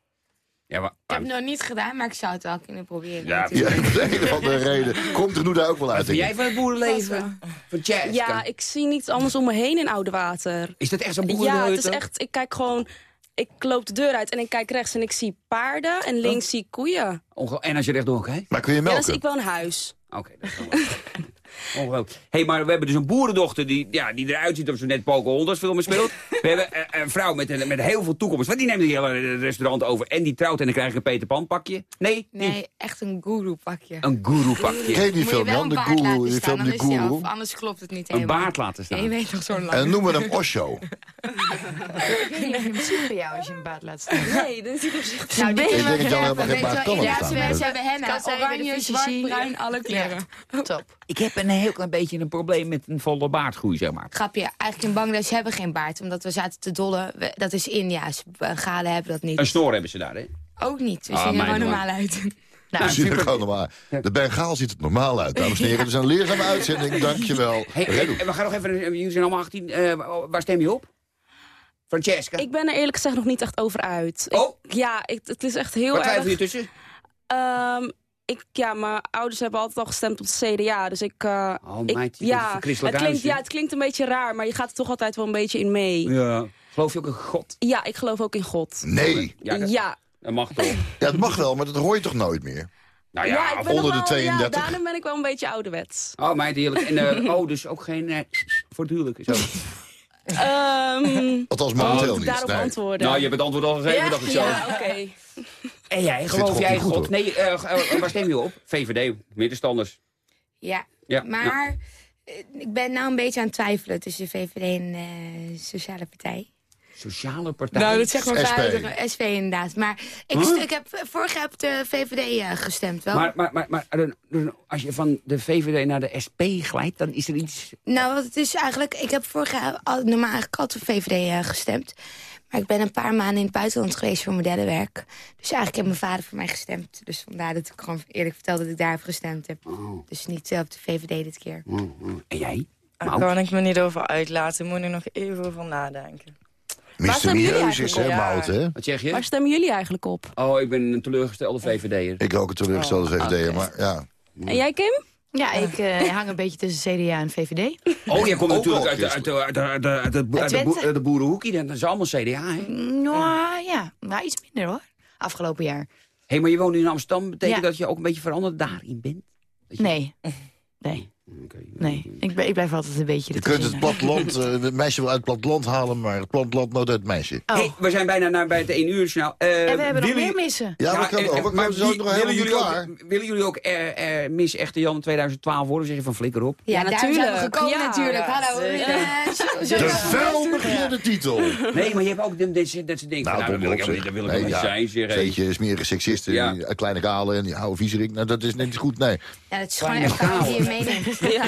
Ja, maar... Ik heb het nog niet gedaan, maar ik zou het wel kunnen proberen. Ja. Ja, voor de een andere reden. Komt er nu daar ook wel uit. Wat jij van het boerenleven? Van Jessica? Ja, ik zie niets anders om me heen in oude water. Is dat echt zo'n Ja, boerenleven? het is echt, ik kijk gewoon, ik loop de deur uit en ik kijk rechts en ik zie paarden en links zie ik koeien. Onge- en als je rechtdoor kijkt? Maar kun je Ja, dus melken? ik wel een huis. Oké, dat is wel Ongelooflijk. hey, maar we hebben dus een boerendochter die, ja, die eruit ziet of ze net Pocahontas filmen speelt. We hebben eh, een vrouw met, een- met heel veel toekomst. Want die neemt die hele restaurant over en die trouwt en dan krijg ik een Peter Pan pakje. Nee, Nee, echt een guru pakje. een guru pakje. Ken je die je film, Jan? een De guru, laten die film De Guru. anders klopt het niet Een helemaal. baard laten staan. Ja, je weet nog zo'n lang. En noemen we hem Osho. Misschien voor jou als je een baard laat staan. Nee, dat is niet Nou, die Ik denk dat Jan helemaal geen baard kan Ja, ze hebben henna, oranje, de zwart, bruin, alle kleuren. Top. Ik heb een heel klein beetje een probleem met een volle baardgroei, zeg maar. Grapje, eigenlijk in Bangladesh hebben we geen baard, omdat we zaten te dollen. We- dat is India's. Galen hebben dat niet. Een snor hebben ze daar, hè? Ook niet, we Ah, zien er mijn gewoon normaal uit. Nou, Dat ziet er gewoon normaal. De Bengaal ziet het normaal uit, dames en heren. Het is een leerzame uitzending, dankjewel. Hey, we gaan nog even, jullie zijn allemaal 18. eh, waar stem je op? Francesca? Ik ben er eerlijk gezegd nog niet echt over uit. Ik- Oh. ja, ik, het is echt heel Waar twijfel je erg... tussen? Ehm, ik, ja, mijn ouders hebben altijd al gestemd op de CDA, dus ik... eh, Oh, ik meid, ja, het klinkt, huis, ja, het klinkt een beetje raar, maar je gaat er toch altijd wel een beetje in mee. Ja. Geloof je ook in God? Ja, ik geloof ook in God. Nee. Ja, dat, Ja. dat mag toch? Ja, het mag wel, maar dat hoor je toch nooit meer? Nou Ja, ja, ik of ben onder de wel- 32. Ja, daarom ben ik wel een beetje ouderwets. Oh, meid, heerlijk. En eh, oh, dus ook geen voor het huwelijk. Zo. Ehm Althans, momenteel niet. daarop Nee. antwoorden. Nou, je hebt het antwoord al gegeven, ja, dacht ik zo. ja oké. En jij, geloof jij God? hoor. Nee, eh, eh, waar stem je op? VVD, middenstanders. Ja, Ja, maar eh, ik ben nou een beetje aan het twijfelen tussen VVD en eh Sociale Partij. Sociale partij. Nou, dat zegt mijn SP. vader, SP inderdaad. Maar ik, Huh? ik heb vorig jaar op de VVD eh, gestemd wel. Maar, maar, maar, maar als je van de VVD naar de SP glijdt, dan is er iets... Nou, wat het is eigenlijk... Ik heb vorig jaar al, normaal eigenlijk altijd op VVD eh, gestemd. Maar ik ben een paar maanden in het buitenland geweest voor modellenwerk. Dus eigenlijk heeft mijn vader voor mij gestemd. Dus vandaar dat ik gewoon eerlijk vertel dat ik daar heb gestemd heb. Oh. Dus niet eh, op de VVD dit keer. En jij? Daar kan ik me niet over uitlaten. Moet ik nog even over nadenken. Waar stemmen jullie Mysterieus is, hè, hè? Wat zeg je? Waar stemmen jullie eigenlijk op? Oh, ik ben een teleurgestelde VVD'er. Ik ook een teleurgestelde VVD'er, maar ja. En jij, Kim? Ja, ik eh, hang een beetje tussen CDA en VVD. Oh, jij komt Ook natuurlijk uit de, uit, de, uit, de, uit, de, uit, de, uit, de, Uit boe- Twente. uit de boerenhoekie. Dat is allemaal CDA, hè? Nou ja, maar iets minder hoor. Afgelopen jaar. Hé, maar je woont nu in Amsterdam. Betekent Ja. dat je ook een beetje veranderd daarin bent? Nee. Nee. Nee. Ik, ik blijf altijd een beetje Je kunt het platteland, eh, het meisje wil uit het platteland halen, maar het platteland nooit uit het meisje. Oh. Hey, we zijn bijna naar bij het 1 uur snel. en we hebben nog meer missen. Ja, we kunnen eh, ook. We maar zijn wie- nog helemaal willen jullie klaar. ook, willen jullie ook eh, eh, Miss Echte Jan 2012 worden? Zeg je van flikker op? Ja, daar zijn we natuurlijk. gekomen Ja, natuurlijk. ja, Hallo. eh, zo- zo- De zo- vuilbegeerde titel. Nee, maar je hebt ook de- dat ze dat ze denken, Nou, van, nou, dat wil ik ook niet, dat wil ik zich. ook niet Nee, zijn. Ja. Beetje smerige seksisten, Ja. kleine kalen en die oude viezerik. Nou, dat is niet goed, nee. Ja, dat is gewoon je kaal. meeneemt. Ja.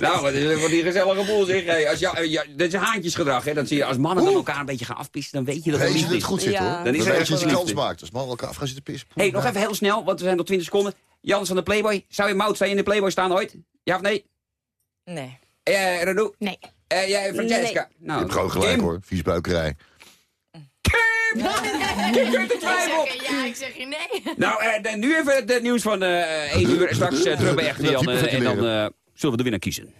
Nou, wat is voor die gezellige boel zeg. Hey, als jou, ja, dat is haantjesgedrag, hè. Dat zie je als mannen dan elkaar een beetje gaan afpissen, dan weet je dat het je dat liefde het goed is. zit, Ja. hoor. Dan is je dat je kans maakt. Als mannen elkaar af gaan zitten pissen. hey, nog even heel snel, want we zijn nog 20 seconden. Jans van de Playboy. Zou je Mout, je in de Playboy staan ooit? Ja of nee? Nee. Eh, Radu? Nee. Eh, jij, Francesca? Je Nou, hebt gewoon gelijk, Kim? hoor. Viesbuikerij. kunt het twijfel. Ja, ik zeg je nee. Nou, eh, de- nu even het eh, nieuws van eh 1 uur. Straks eh, terug bij Echte Jan. eh, en dan eh, zullen we de winnaar kiezen.